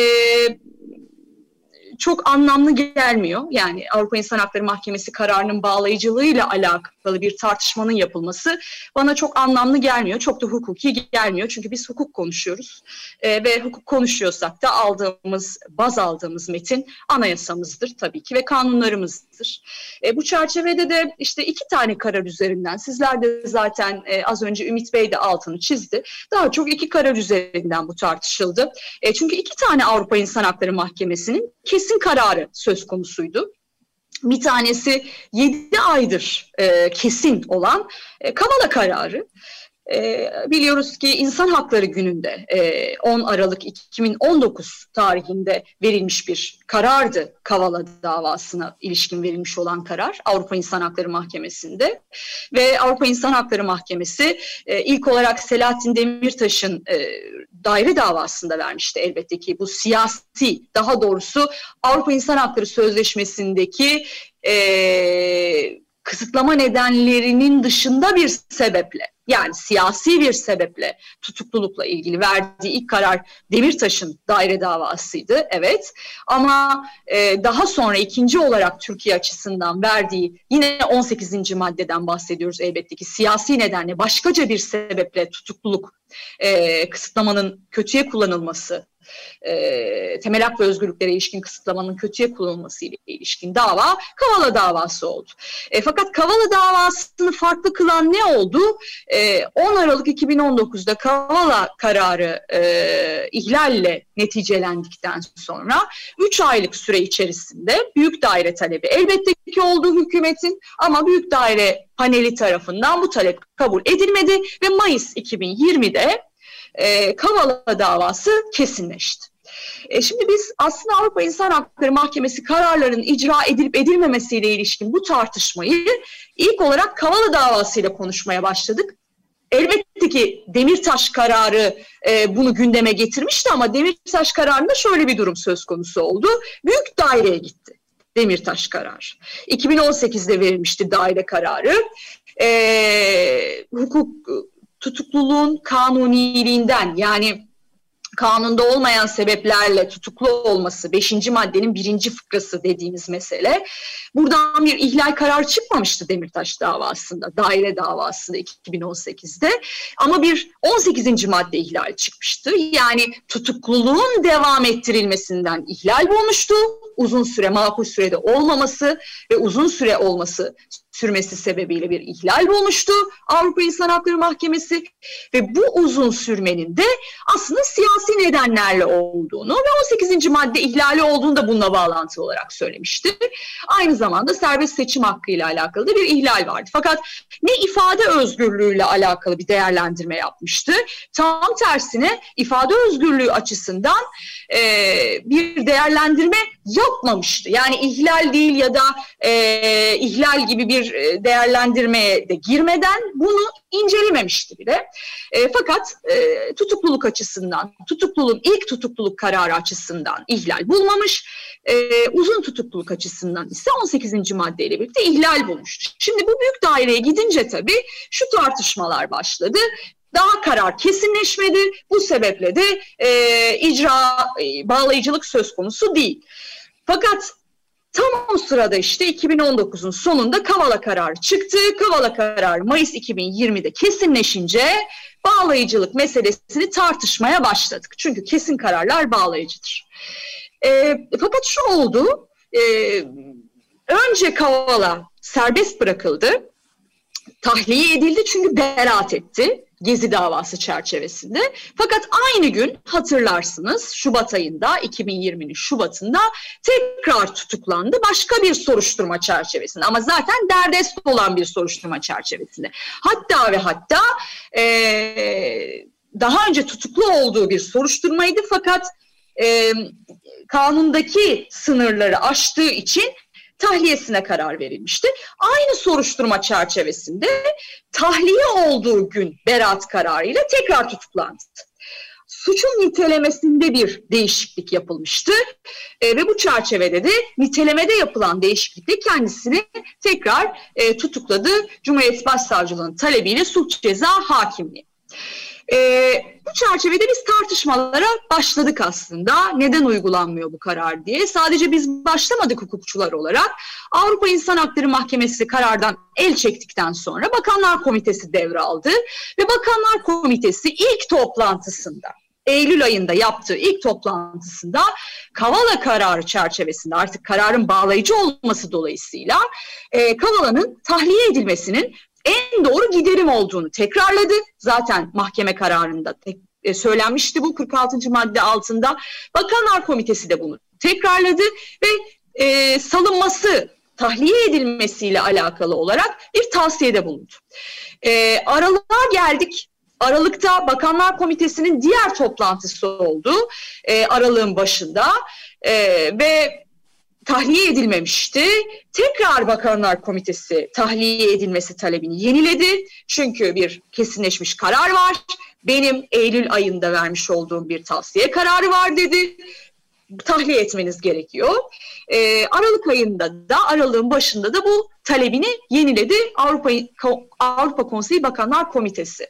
çok anlamlı gelmiyor. Yani Avrupa İnsan Hakları Mahkemesi kararının bağlayıcılığıyla alakalı bir tartışmanın yapılması bana çok anlamlı gelmiyor. Çok da hukuki gelmiyor. Çünkü biz hukuk konuşuyoruz. E, ve hukuk konuşuyorsak da aldığımız, baz aldığımız metin anayasamızdır tabii ki ve kanunlarımızdır. E, bu çerçevede de işte iki tane karar üzerinden, sizler de zaten e, az önce Ümit Bey de altını çizdi. Daha çok iki karar üzerinden bu tartışıldı. E, çünkü iki tane Avrupa İnsan Hakları Mahkemesi'nin kesin kararı söz konusuydu. Bir tanesi 7 aydır e, kesin olan e, Kavala kararı. E, biliyoruz ki İnsan Hakları Günü'nde e, 10 Aralık 2019 tarihinde verilmiş bir karardı Kavala davasına ilişkin verilmiş olan karar Avrupa İnsan Hakları Mahkemesi'nde. Ve Avrupa İnsan Hakları Mahkemesi e, ilk olarak Selahattin Demirtaş'ın e, daire davasında vermişti elbette ki bu siyasi daha doğrusu Avrupa İnsan Hakları Sözleşmesi'ndeki e, kısıtlama nedenlerinin dışında bir sebeple yani siyasi bir sebeple tutuklulukla ilgili verdiği ilk karar Demirtaş'ın daire davasıydı evet ama e, daha sonra ikinci olarak Türkiye açısından verdiği yine 18. maddeden bahsediyoruz elbette ki siyasi nedenle başkaca bir sebeple tutukluluk e, kısıtlamanın kötüye kullanılması e, temel hak ve özgürlüklere ilişkin kısıtlamanın kötüye kullanılması ile ilişkin dava Kavala davası oldu. E, fakat Kavala davasını farklı kılan ne oldu? E, 10 Aralık 2019'da Kavala kararı e, ihlalle neticelendikten sonra 3 aylık süre içerisinde büyük daire talebi elbette ki oldu hükümetin ama büyük daire paneli tarafından bu talep kabul edilmedi ve Mayıs 2020'de e, Kavala davası kesinleşti. E, şimdi biz aslında Avrupa İnsan Hakları Mahkemesi kararlarının icra edilip edilmemesiyle ilişkin bu tartışmayı ilk olarak Kavala davasıyla konuşmaya başladık. Elbette ki Demirtaş kararı e, bunu gündeme getirmişti ama Demirtaş kararında şöyle bir durum söz konusu oldu. Büyük daireye gitti. Demirtaş kararı. 2018'de verilmişti daire kararı. E, hukuk tutukluluğun kanuniliğinden yani kanunda olmayan sebeplerle tutuklu olması, beşinci maddenin birinci fıkrası dediğimiz mesele. Buradan bir ihlal kararı çıkmamıştı Demirtaş davasında, daire davasında 2018'de. Ama bir 18. madde ihlal çıkmıştı. Yani tutukluluğun devam ettirilmesinden ihlal bulmuştu. Uzun süre, makul sürede olmaması ve uzun süre olması sürmesi sebebiyle bir ihlal bulmuştu Avrupa İnsan Hakları Mahkemesi ve bu uzun sürmenin de aslında siyasi nedenlerle olduğunu ve 18. madde ihlali olduğunu da bununla bağlantılı olarak söylemişti. Aynı zamanda serbest seçim hakkıyla alakalı da bir ihlal vardı. Fakat ne ifade özgürlüğüyle alakalı bir değerlendirme yapmıştı. Tam tersine ifade özgürlüğü açısından e, bir değerlendirme yapmamıştı. Yani ihlal değil ya da e, ihlal gibi bir e, değerlendirmeye de girmeden bunu incelememişti bile. E, fakat e, tutukluluk açısından, tutukluluğun ilk tutukluluk kararı açısından ihlal bulmamış. E, uzun tutukluluk açısından ise 18. maddeyle birlikte ihlal bulmuştu. Şimdi bu büyük daireye gidince tabii şu tartışmalar başladı daha karar kesinleşmedi. Bu sebeple de e, icra e, bağlayıcılık söz konusu değil. Fakat tam o sırada işte 2019'un sonunda Kavala kararı çıktı. Kavala kararı Mayıs 2020'de kesinleşince bağlayıcılık meselesini tartışmaya başladık. Çünkü kesin kararlar bağlayıcıdır. E, fakat şu oldu, e, önce Kavala serbest bırakıldı, tahliye edildi çünkü beraat etti. Gezi davası çerçevesinde. Fakat aynı gün hatırlarsınız Şubat ayında 2020'nin Şubat'ında tekrar tutuklandı başka bir soruşturma çerçevesinde ama zaten derdest olan bir soruşturma çerçevesinde. Hatta ve hatta e, daha önce tutuklu olduğu bir soruşturmaydı fakat e, kanundaki sınırları aştığı için tahliyesine karar verilmişti. Aynı soruşturma çerçevesinde tahliye olduğu gün beraat kararıyla tekrar tutuklandı. Suçun nitelemesinde bir değişiklik yapılmıştı e, ve bu çerçevede de nitelemede yapılan değişiklikle kendisini tekrar e, tutukladı Cumhuriyet Başsavcılığı'nın talebiyle suç ceza hakimliği. E, bu çerçevede biz tartışmalara başladık aslında. Neden uygulanmıyor bu karar diye. Sadece biz başlamadık hukukçular olarak. Avrupa İnsan Hakları Mahkemesi karardan el çektikten sonra Bakanlar Komitesi devraldı. Ve Bakanlar Komitesi ilk toplantısında Eylül ayında yaptığı ilk toplantısında Kavala kararı çerçevesinde artık kararın bağlayıcı olması dolayısıyla e, Kavala'nın tahliye edilmesinin en doğru giderim olduğunu tekrarladı. Zaten mahkeme kararında e, söylenmişti bu 46. madde altında. Bakanlar Komitesi de bunu tekrarladı ve e, salınması, tahliye edilmesiyle alakalı olarak bir tavsiyede bulundu. E, aralığa geldik. Aralıkta Bakanlar Komitesi'nin diğer toplantısı oldu. E, aralığın başında e, ve tahliye edilmemişti. Tekrar Bakanlar Komitesi tahliye edilmesi talebini yeniledi. Çünkü bir kesinleşmiş karar var. Benim Eylül ayında vermiş olduğum bir tavsiye kararı var dedi. Tahliye etmeniz gerekiyor. Ee, Aralık ayında da, aralığın başında da bu talebini yeniledi Avrupa Avrupa Konseyi Bakanlar Komitesi.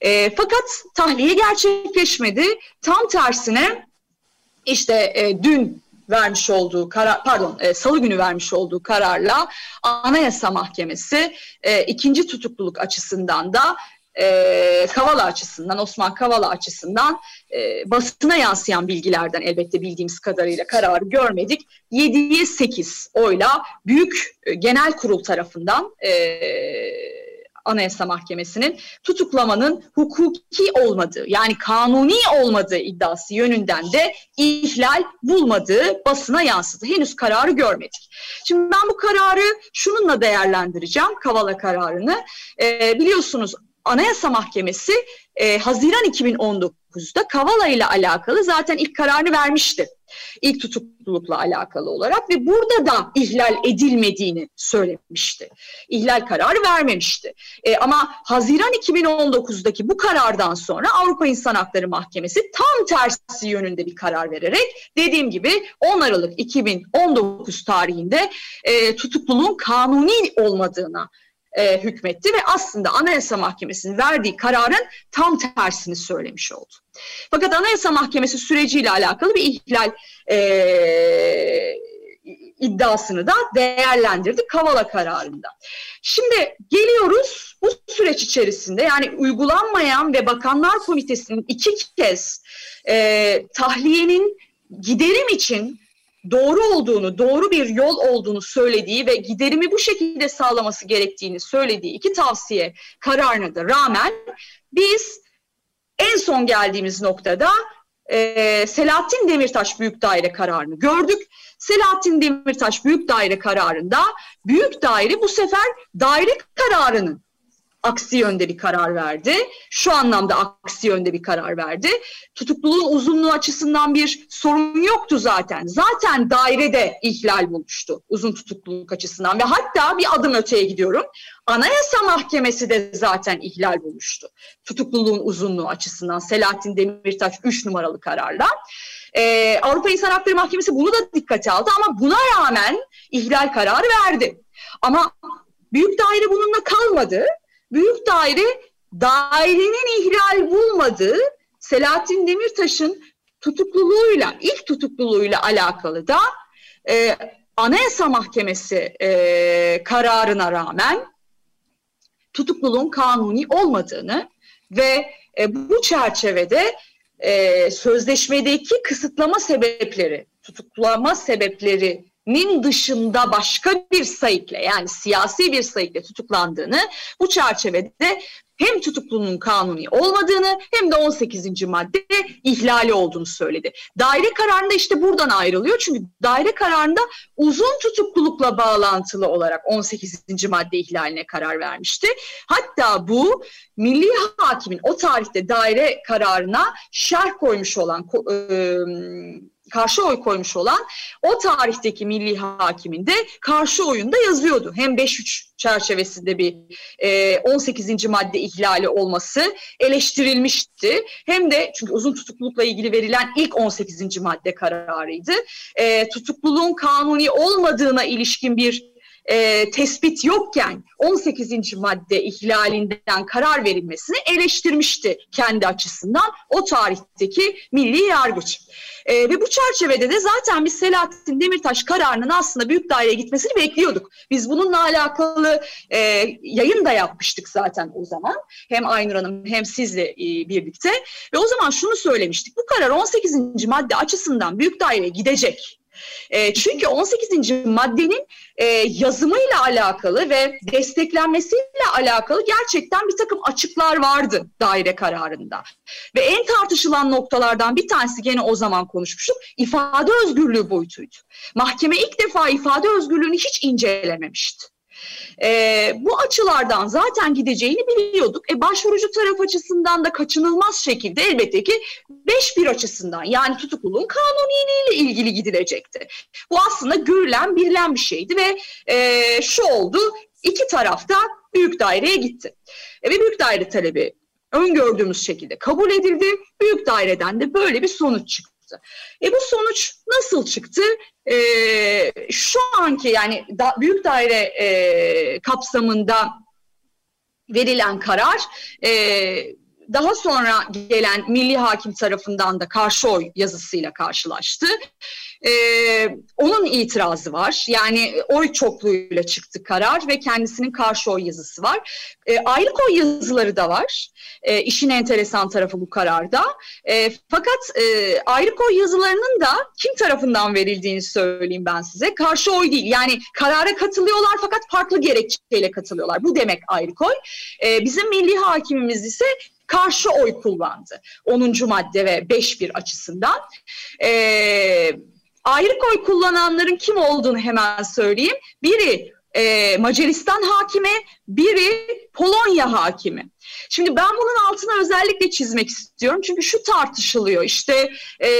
Ee, fakat tahliye gerçekleşmedi. Tam tersine işte e, dün vermiş olduğu karar, pardon e, salı günü vermiş olduğu kararla Anayasa Mahkemesi e, ikinci tutukluluk açısından da e, Kavala açısından, Osman Kavala açısından e, basına yansıyan bilgilerden elbette bildiğimiz kadarıyla kararı görmedik. 7'ye 8 oyla büyük e, genel kurul tarafından e, Anayasa Mahkemesi'nin tutuklamanın hukuki olmadığı yani kanuni olmadığı iddiası yönünden de ihlal bulmadığı basına yansıdı. Henüz kararı görmedik. Şimdi ben bu kararı şununla değerlendireceğim, Kavala kararını. Ee, biliyorsunuz Anayasa Mahkemesi e, Haziran 2019'da Kavala ile alakalı zaten ilk kararını vermişti. İlk tutuklulukla alakalı olarak ve burada da ihlal edilmediğini söylemişti. İhlal kararı vermemişti. E, ama Haziran 2019'daki bu karardan sonra Avrupa İnsan Hakları Mahkemesi tam tersi yönünde bir karar vererek dediğim gibi 10 Aralık 2019 tarihinde e, tutukluluğun kanuni olmadığına e, hükmetti ve aslında Anayasa Mahkemesi'nin verdiği kararın tam tersini söylemiş oldu. Fakat Anayasa Mahkemesi süreciyle alakalı bir ihlal e, iddiasını da değerlendirdi Kavala kararında. Şimdi geliyoruz bu süreç içerisinde yani uygulanmayan ve Bakanlar Komitesi'nin iki kez e, tahliyenin giderim için doğru olduğunu, doğru bir yol olduğunu söylediği ve giderimi bu şekilde sağlaması gerektiğini söylediği iki tavsiye kararına da rağmen biz en son geldiğimiz noktada e, Selahattin Demirtaş Büyük Daire kararını gördük. Selahattin Demirtaş Büyük Daire kararında Büyük Daire bu sefer daire kararının aksi yönde bir karar verdi. Şu anlamda aksi yönde bir karar verdi. Tutukluluğun uzunluğu açısından bir sorun yoktu zaten. Zaten dairede ihlal bulmuştu uzun tutukluluk açısından ve hatta bir adım öteye gidiyorum. Anayasa Mahkemesi de zaten ihlal bulmuştu. Tutukluluğun uzunluğu açısından Selahattin Demirtaş 3 numaralı kararla. Ee, Avrupa İnsan Hakları Mahkemesi bunu da dikkate aldı ama buna rağmen ihlal kararı verdi. Ama Büyük daire bununla kalmadı büyük daire dairenin ihlal bulmadığı Selahattin Demirtaş'ın tutukluluğuyla, ilk tutukluluğuyla alakalı da e, Anayasa Mahkemesi e, kararına rağmen tutukluluğun kanuni olmadığını ve e, bu çerçevede e, sözleşmedeki kısıtlama sebepleri, tutuklama sebepleri nin dışında başka bir sayıkla yani siyasi bir sayıkla tutuklandığını bu çerçevede hem tutukluluğun kanuni olmadığını hem de 18. madde ihlali olduğunu söyledi. Daire kararında işte buradan ayrılıyor. Çünkü daire kararında uzun tutuklulukla bağlantılı olarak 18. madde ihlaline karar vermişti. Hatta bu milli hakimin o tarihte daire kararına şerh koymuş olan karşı oy koymuş olan o tarihteki milli hakimin de karşı oyunda yazıyordu. Hem 5-3 çerçevesinde bir e, 18. madde ihlali olması eleştirilmişti. Hem de çünkü uzun tutuklulukla ilgili verilen ilk 18. madde kararıydı. E, tutukluluğun kanuni olmadığına ilişkin bir e, tespit yokken 18. madde ihlalinden karar verilmesini eleştirmişti kendi açısından o tarihteki milli yargıç. E, ve bu çerçevede de zaten biz Selahattin Demirtaş kararının aslında büyük daireye gitmesini bekliyorduk. Biz bununla alakalı e, yayın da yapmıştık zaten o zaman. Hem Aynur Hanım hem sizle e, birlikte. Ve o zaman şunu söylemiştik. Bu karar 18. madde açısından büyük daireye gidecek. E, çünkü 18. maddenin e, yazımıyla alakalı ve desteklenmesiyle alakalı gerçekten bir takım açıklar vardı daire kararında. Ve en tartışılan noktalardan bir tanesi gene o zaman konuşmuştuk ifade özgürlüğü boyutuydu. Mahkeme ilk defa ifade özgürlüğünü hiç incelememişti. E, bu açılardan zaten gideceğini biliyorduk. E, başvurucu taraf açısından da kaçınılmaz şekilde elbette ki 5-1 açısından yani tutukluluğun kanuniliğiyle ilgili gidilecekti. Bu aslında görülen, birilen bir şeydi ve e, şu oldu, iki tarafta büyük daireye gitti. E, ve büyük daire talebi öngördüğümüz şekilde kabul edildi. Büyük daireden de böyle bir sonuç çıktı çıktı. E bu sonuç nasıl çıktı? E, şu anki yani da, büyük daire e, kapsamında verilen karar e, daha sonra gelen milli hakim tarafından da karşı oy yazısıyla karşılaştı. Ee, onun itirazı var. Yani oy çokluğuyla çıktı karar ve kendisinin karşı oy yazısı var. Ee, ayrık oy yazıları da var. Ee, işin enteresan tarafı bu kararda. Ee, fakat e, ayrık oy yazılarının da kim tarafından verildiğini söyleyeyim ben size. Karşı oy değil. Yani karara katılıyorlar fakat farklı gerekçeyle katılıyorlar. Bu demek ayrık oy. Ee, bizim milli hakimimiz ise karşı oy kullandı. 10. madde ve 5-1 açısından. Ee, ayrık oy kullananların kim olduğunu hemen söyleyeyim. Biri e, Macaristan hakimi, biri Polonya hakimi. Şimdi ben bunun altına özellikle çizmek istiyorum. Çünkü şu tartışılıyor. İşte e,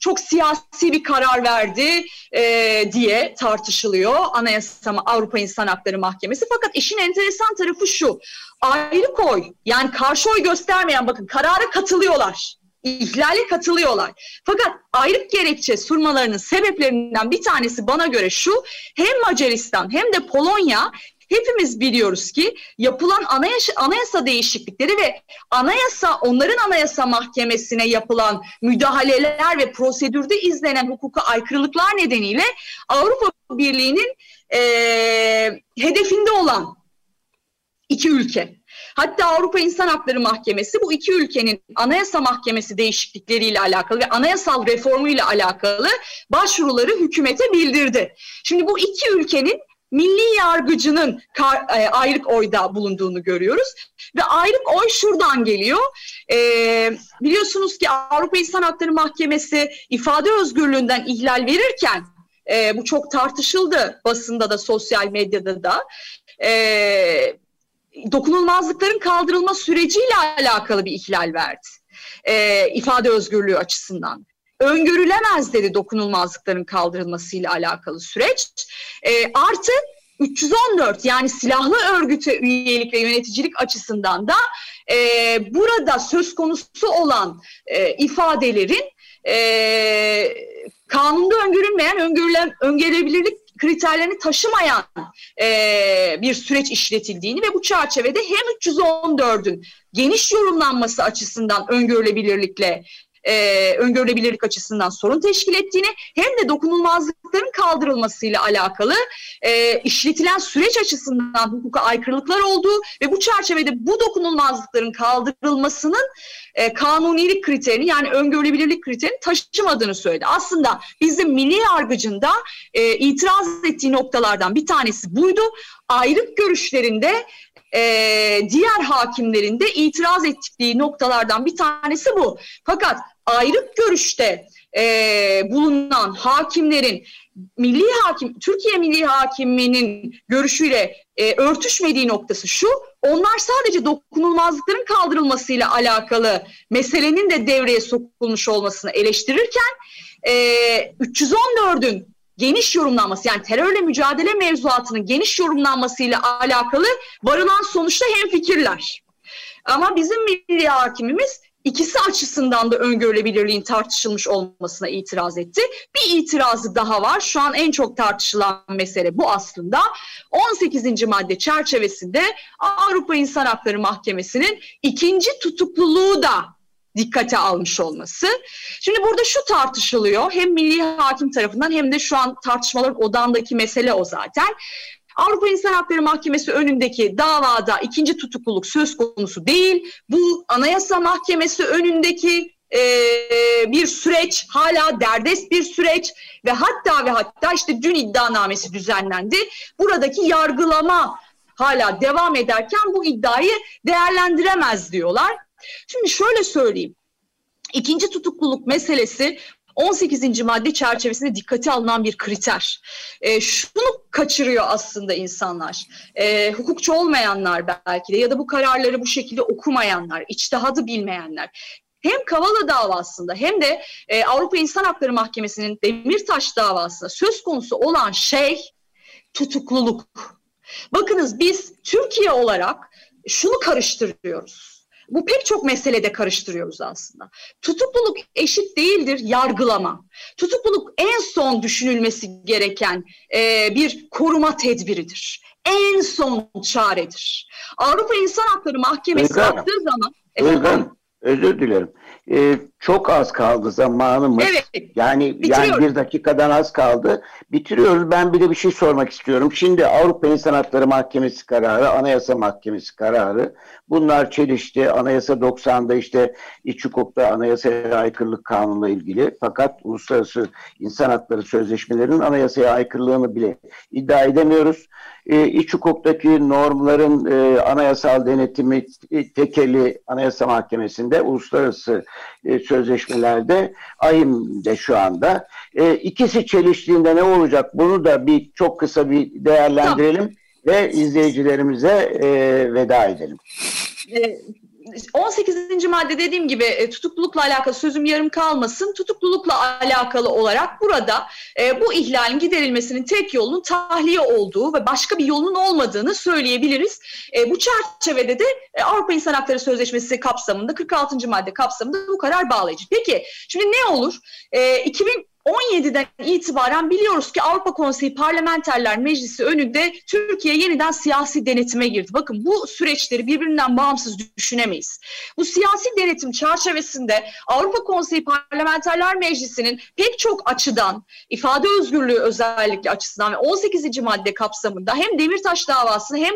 çok siyasi bir karar verdi e, diye tartışılıyor. Anayasa Avrupa İnsan Hakları Mahkemesi. Fakat işin enteresan tarafı şu. Ayrı koy yani karşı oy göstermeyen bakın karara katılıyorlar ihlale katılıyorlar. Fakat ayrık gerekçe sunmalarının sebeplerinden bir tanesi bana göre şu, hem Macaristan hem de Polonya hepimiz biliyoruz ki yapılan anayasa, anayasa değişiklikleri ve anayasa onların anayasa mahkemesine yapılan müdahaleler ve prosedürde izlenen hukuka aykırılıklar nedeniyle Avrupa Birliği'nin e, hedefinde olan iki ülke. Hatta Avrupa İnsan Hakları Mahkemesi bu iki ülkenin anayasa mahkemesi değişiklikleriyle alakalı ve anayasal reformuyla alakalı başvuruları hükümete bildirdi. Şimdi bu iki ülkenin milli yargıcının kar, e, ayrık oyda bulunduğunu görüyoruz. Ve ayrık oy şuradan geliyor. E, biliyorsunuz ki Avrupa İnsan Hakları Mahkemesi ifade özgürlüğünden ihlal verirken e, bu çok tartışıldı basında da sosyal medyada da. E, dokunulmazlıkların kaldırılma süreciyle alakalı bir ihlal verdi. E, ifade özgürlüğü açısından. Öngörülemez dedi dokunulmazlıkların kaldırılmasıyla alakalı süreç. E, artı 314 yani silahlı örgüte üyelik ve yöneticilik açısından da e, burada söz konusu olan e, ifadelerin e, kanunda öngörülmeyen öngörülen, öngörülebilirlik kriterlerini taşımayan e, bir süreç işletildiğini ve bu çerçevede hem 314'ün geniş yorumlanması açısından öngörülebilirlikle e, öngörülebilirlik açısından sorun teşkil ettiğini hem de dokunulmazlıkların kaldırılmasıyla alakalı e, işletilen süreç açısından hukuka aykırılıklar olduğu ve bu çerçevede bu dokunulmazlıkların kaldırılmasının e, kanunilik kriterini yani öngörülebilirlik kriterini taşımadığını söyledi. Aslında bizim milli yargıcında e, itiraz ettiği noktalardan bir tanesi buydu. Ayrık görüşlerinde e, diğer hakimlerin de itiraz ettiği noktalardan bir tanesi bu. Fakat ayrık görüşte e, bulunan hakimlerin milli hakim Türkiye Milli Hakimi'nin görüşüyle e, örtüşmediği noktası şu. Onlar sadece dokunulmazlıkların kaldırılmasıyla alakalı meselenin de devreye sokulmuş olmasını eleştirirken e, 314'ün geniş yorumlanması yani terörle mücadele mevzuatının geniş yorumlanmasıyla alakalı varılan sonuçta hem fikirler. Ama bizim milli hakimimiz ikisi açısından da öngörülebilirliğin tartışılmış olmasına itiraz etti. Bir itirazı daha var. Şu an en çok tartışılan mesele bu aslında. 18. madde çerçevesinde Avrupa İnsan Hakları Mahkemesi'nin ikinci tutukluluğu da dikkate almış olması. Şimdi burada şu tartışılıyor. Hem milli hakim tarafından hem de şu an tartışmaların odağındaki mesele o zaten. Avrupa İnsan Hakları Mahkemesi önündeki davada ikinci tutukluluk söz konusu değil. Bu Anayasa Mahkemesi önündeki e, bir süreç, hala derdest bir süreç ve hatta ve hatta işte dün iddianamesi düzenlendi. Buradaki yargılama hala devam ederken bu iddiayı değerlendiremez diyorlar. Şimdi şöyle söyleyeyim. İkinci tutukluluk meselesi 18. madde çerçevesinde dikkate alınan bir kriter. E, şunu kaçırıyor aslında insanlar. E, hukukçu olmayanlar belki de ya da bu kararları bu şekilde okumayanlar, içtihadı bilmeyenler hem Kavala davasında hem de e, Avrupa İnsan Hakları Mahkemesi'nin Demirtaş davasında söz konusu olan şey tutukluluk. Bakınız biz Türkiye olarak şunu karıştırıyoruz bu pek çok meselede karıştırıyoruz aslında. Tutukluluk eşit değildir yargılama. Tutukluluk en son düşünülmesi gereken e, bir koruma tedbiridir. En son çaredir. Avrupa İnsan Hakları Mahkemesi Uygar, baktığı zaman... Uygar, özür dilerim. Ee, çok az kaldı zamanımız. Evet. Yani yani bir dakikadan az kaldı. Bitiriyoruz. Ben bir de bir şey sormak istiyorum. Şimdi Avrupa İnsan Hakları Mahkemesi kararı, Anayasa Mahkemesi kararı. Bunlar çelişti. Anayasa 90'da işte iç hukukta anayasaya aykırılık kanunla ilgili. Fakat uluslararası insan hakları sözleşmelerinin anayasaya aykırılığını bile iddia edemiyoruz. Ee, iç hukuktaki normların e, anayasal denetimi tekeli Anayasa Mahkemesi'nde uluslararası e, sözleşmelerde AİM'de şu anda. E, ikisi çeliştiğinde ne olacak? Bunu da bir çok kısa bir değerlendirelim tamam. ve izleyicilerimize e, veda edelim. E, 18. madde dediğim gibi e, tutuklulukla alakalı sözüm yarım kalmasın. Tutuklulukla alakalı olarak burada e, bu ihlalin giderilmesinin tek yolunun tahliye olduğu ve başka bir yolunun olmadığını söyleyebiliriz. E, bu çerçevede de e, Avrupa İnsan Hakları Sözleşmesi kapsamında 46. madde kapsamında bu karar bağlayıcı. Peki şimdi ne olur? E, 2000 17'den itibaren biliyoruz ki Avrupa Konseyi Parlamenterler Meclisi önünde Türkiye yeniden siyasi denetime girdi. Bakın bu süreçleri birbirinden bağımsız düşünemeyiz. Bu siyasi denetim çerçevesinde Avrupa Konseyi Parlamenterler Meclisi'nin pek çok açıdan ifade özgürlüğü özellikle açısından ve 18. madde kapsamında hem Demirtaş davasını hem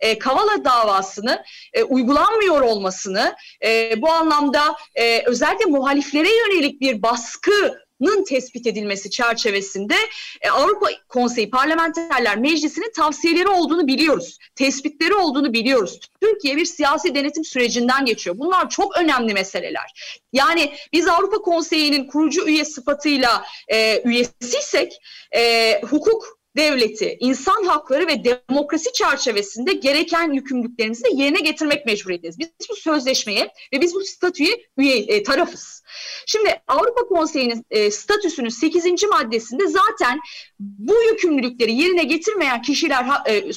e, Kavala davasını e, uygulanmıyor olmasını e, bu anlamda e, özellikle muhaliflere yönelik bir baskı tespit edilmesi çerçevesinde e, Avrupa Konseyi Parlamenterler Meclisi'nin tavsiyeleri olduğunu biliyoruz. Tespitleri olduğunu biliyoruz. Türkiye bir siyasi denetim sürecinden geçiyor. Bunlar çok önemli meseleler. Yani biz Avrupa Konseyi'nin kurucu üye sıfatıyla e, üyesiysek e, hukuk devleti, insan hakları ve demokrasi çerçevesinde gereken yükümlülüklerimizi yerine getirmek mecburiyetindeyiz. Biz bu sözleşmeye ve biz bu statüye üye e, tarafız. Şimdi Avrupa Konseyi'nin e, statüsünün 8. maddesinde zaten bu yükümlülükleri yerine getirmeyen kişiler e,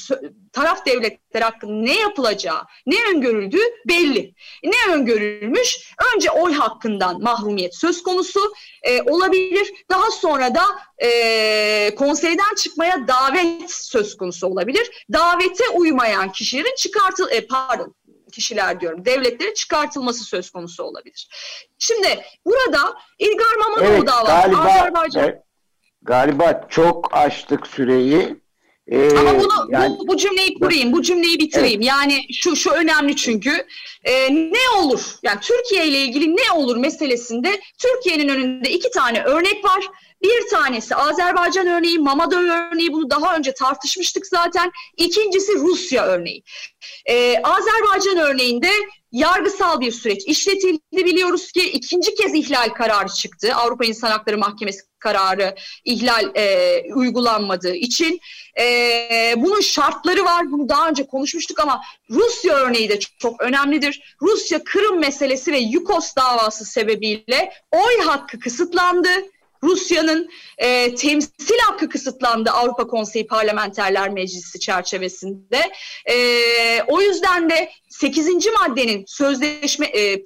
taraf devletler hakkında ne yapılacağı, ne öngörüldüğü belli. Ne öngörülmüş? Önce oy hakkından mahrumiyet söz konusu e, olabilir. Daha sonra da e, konseyden çıkmaya davet söz konusu olabilir. Davete uymayan kişilerin çıkartıl e, pardon kişiler diyorum devletlerin çıkartılması söz konusu olabilir. Şimdi burada İlgar Mamanoğlu evet, davası galiba, Azerbaycan e, galiba çok açtık süreyi. Ee, Ama bunu yani, bu, bu cümleyi kurayım, bu cümleyi bitireyim. Evet. Yani şu şu önemli çünkü e, ne olur? Yani Türkiye ile ilgili ne olur meselesinde Türkiye'nin önünde iki tane örnek var. Bir tanesi Azerbaycan örneği, Mamadou örneği bunu daha önce tartışmıştık zaten. İkincisi Rusya örneği. Ee, Azerbaycan örneğinde yargısal bir süreç işletildi. Biliyoruz ki ikinci kez ihlal kararı çıktı. Avrupa İnsan Hakları Mahkemesi kararı ihlal e, uygulanmadığı için. E, bunun şartları var. Bunu daha önce konuşmuştuk ama Rusya örneği de çok, çok önemlidir. Rusya Kırım meselesi ve Yukos davası sebebiyle oy hakkı kısıtlandı. Rusya'nın e, temsil hakkı kısıtlandı Avrupa Konseyi Parlamenterler Meclisi çerçevesinde. E, o yüzden de 8. maddenin sözleşme e,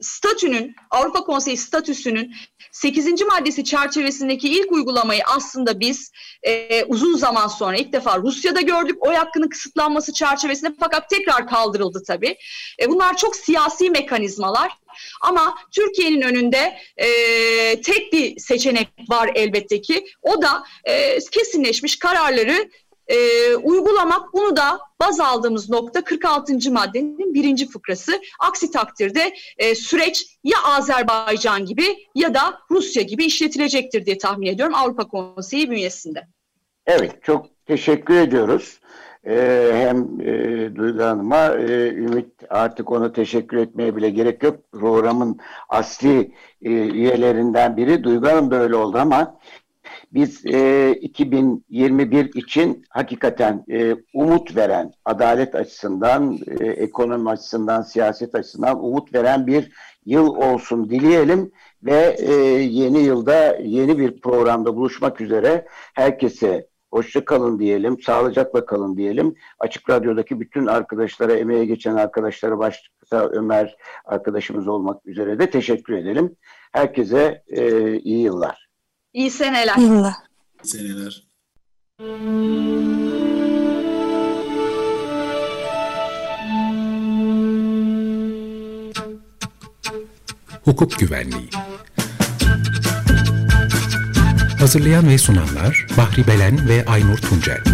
statünün, Avrupa Konseyi statüsünün 8. maddesi çerçevesindeki ilk uygulamayı aslında biz e, uzun zaman sonra ilk defa Rusya'da gördük. Oy hakkının kısıtlanması çerçevesinde fakat tekrar kaldırıldı tabii. E, bunlar çok siyasi mekanizmalar. Ama Türkiye'nin önünde e, tek bir seçenek var elbette ki. O da e, kesinleşmiş kararları e, uygulamak bunu da baz aldığımız nokta 46. maddenin birinci fıkrası. Aksi takdirde e, süreç ya Azerbaycan gibi ya da Rusya gibi işletilecektir diye tahmin ediyorum Avrupa Konseyi bünyesinde. Evet çok teşekkür ediyoruz. Ee, hem e, Duygu Hanım'a e, Ümit artık ona teşekkür etmeye bile gerek yok. Programın asli e, üyelerinden biri Duygu Hanım böyle oldu ama biz e, 2021 için hakikaten e, umut veren, adalet açısından, e, ekonomi açısından, siyaset açısından umut veren bir yıl olsun dileyelim ve e, yeni yılda yeni bir programda buluşmak üzere herkese hoşça kalın diyelim, sağlıcakla kalın diyelim. Açık Radyo'daki bütün arkadaşlara, emeğe geçen arkadaşlara başta Ömer arkadaşımız olmak üzere de teşekkür edelim. Herkese e, iyi yıllar. İyi seneler. İyi seneler. Hukuk Güvenliği Hazırlayan ve sunanlar Bahri Belen ve Aynur Tuncel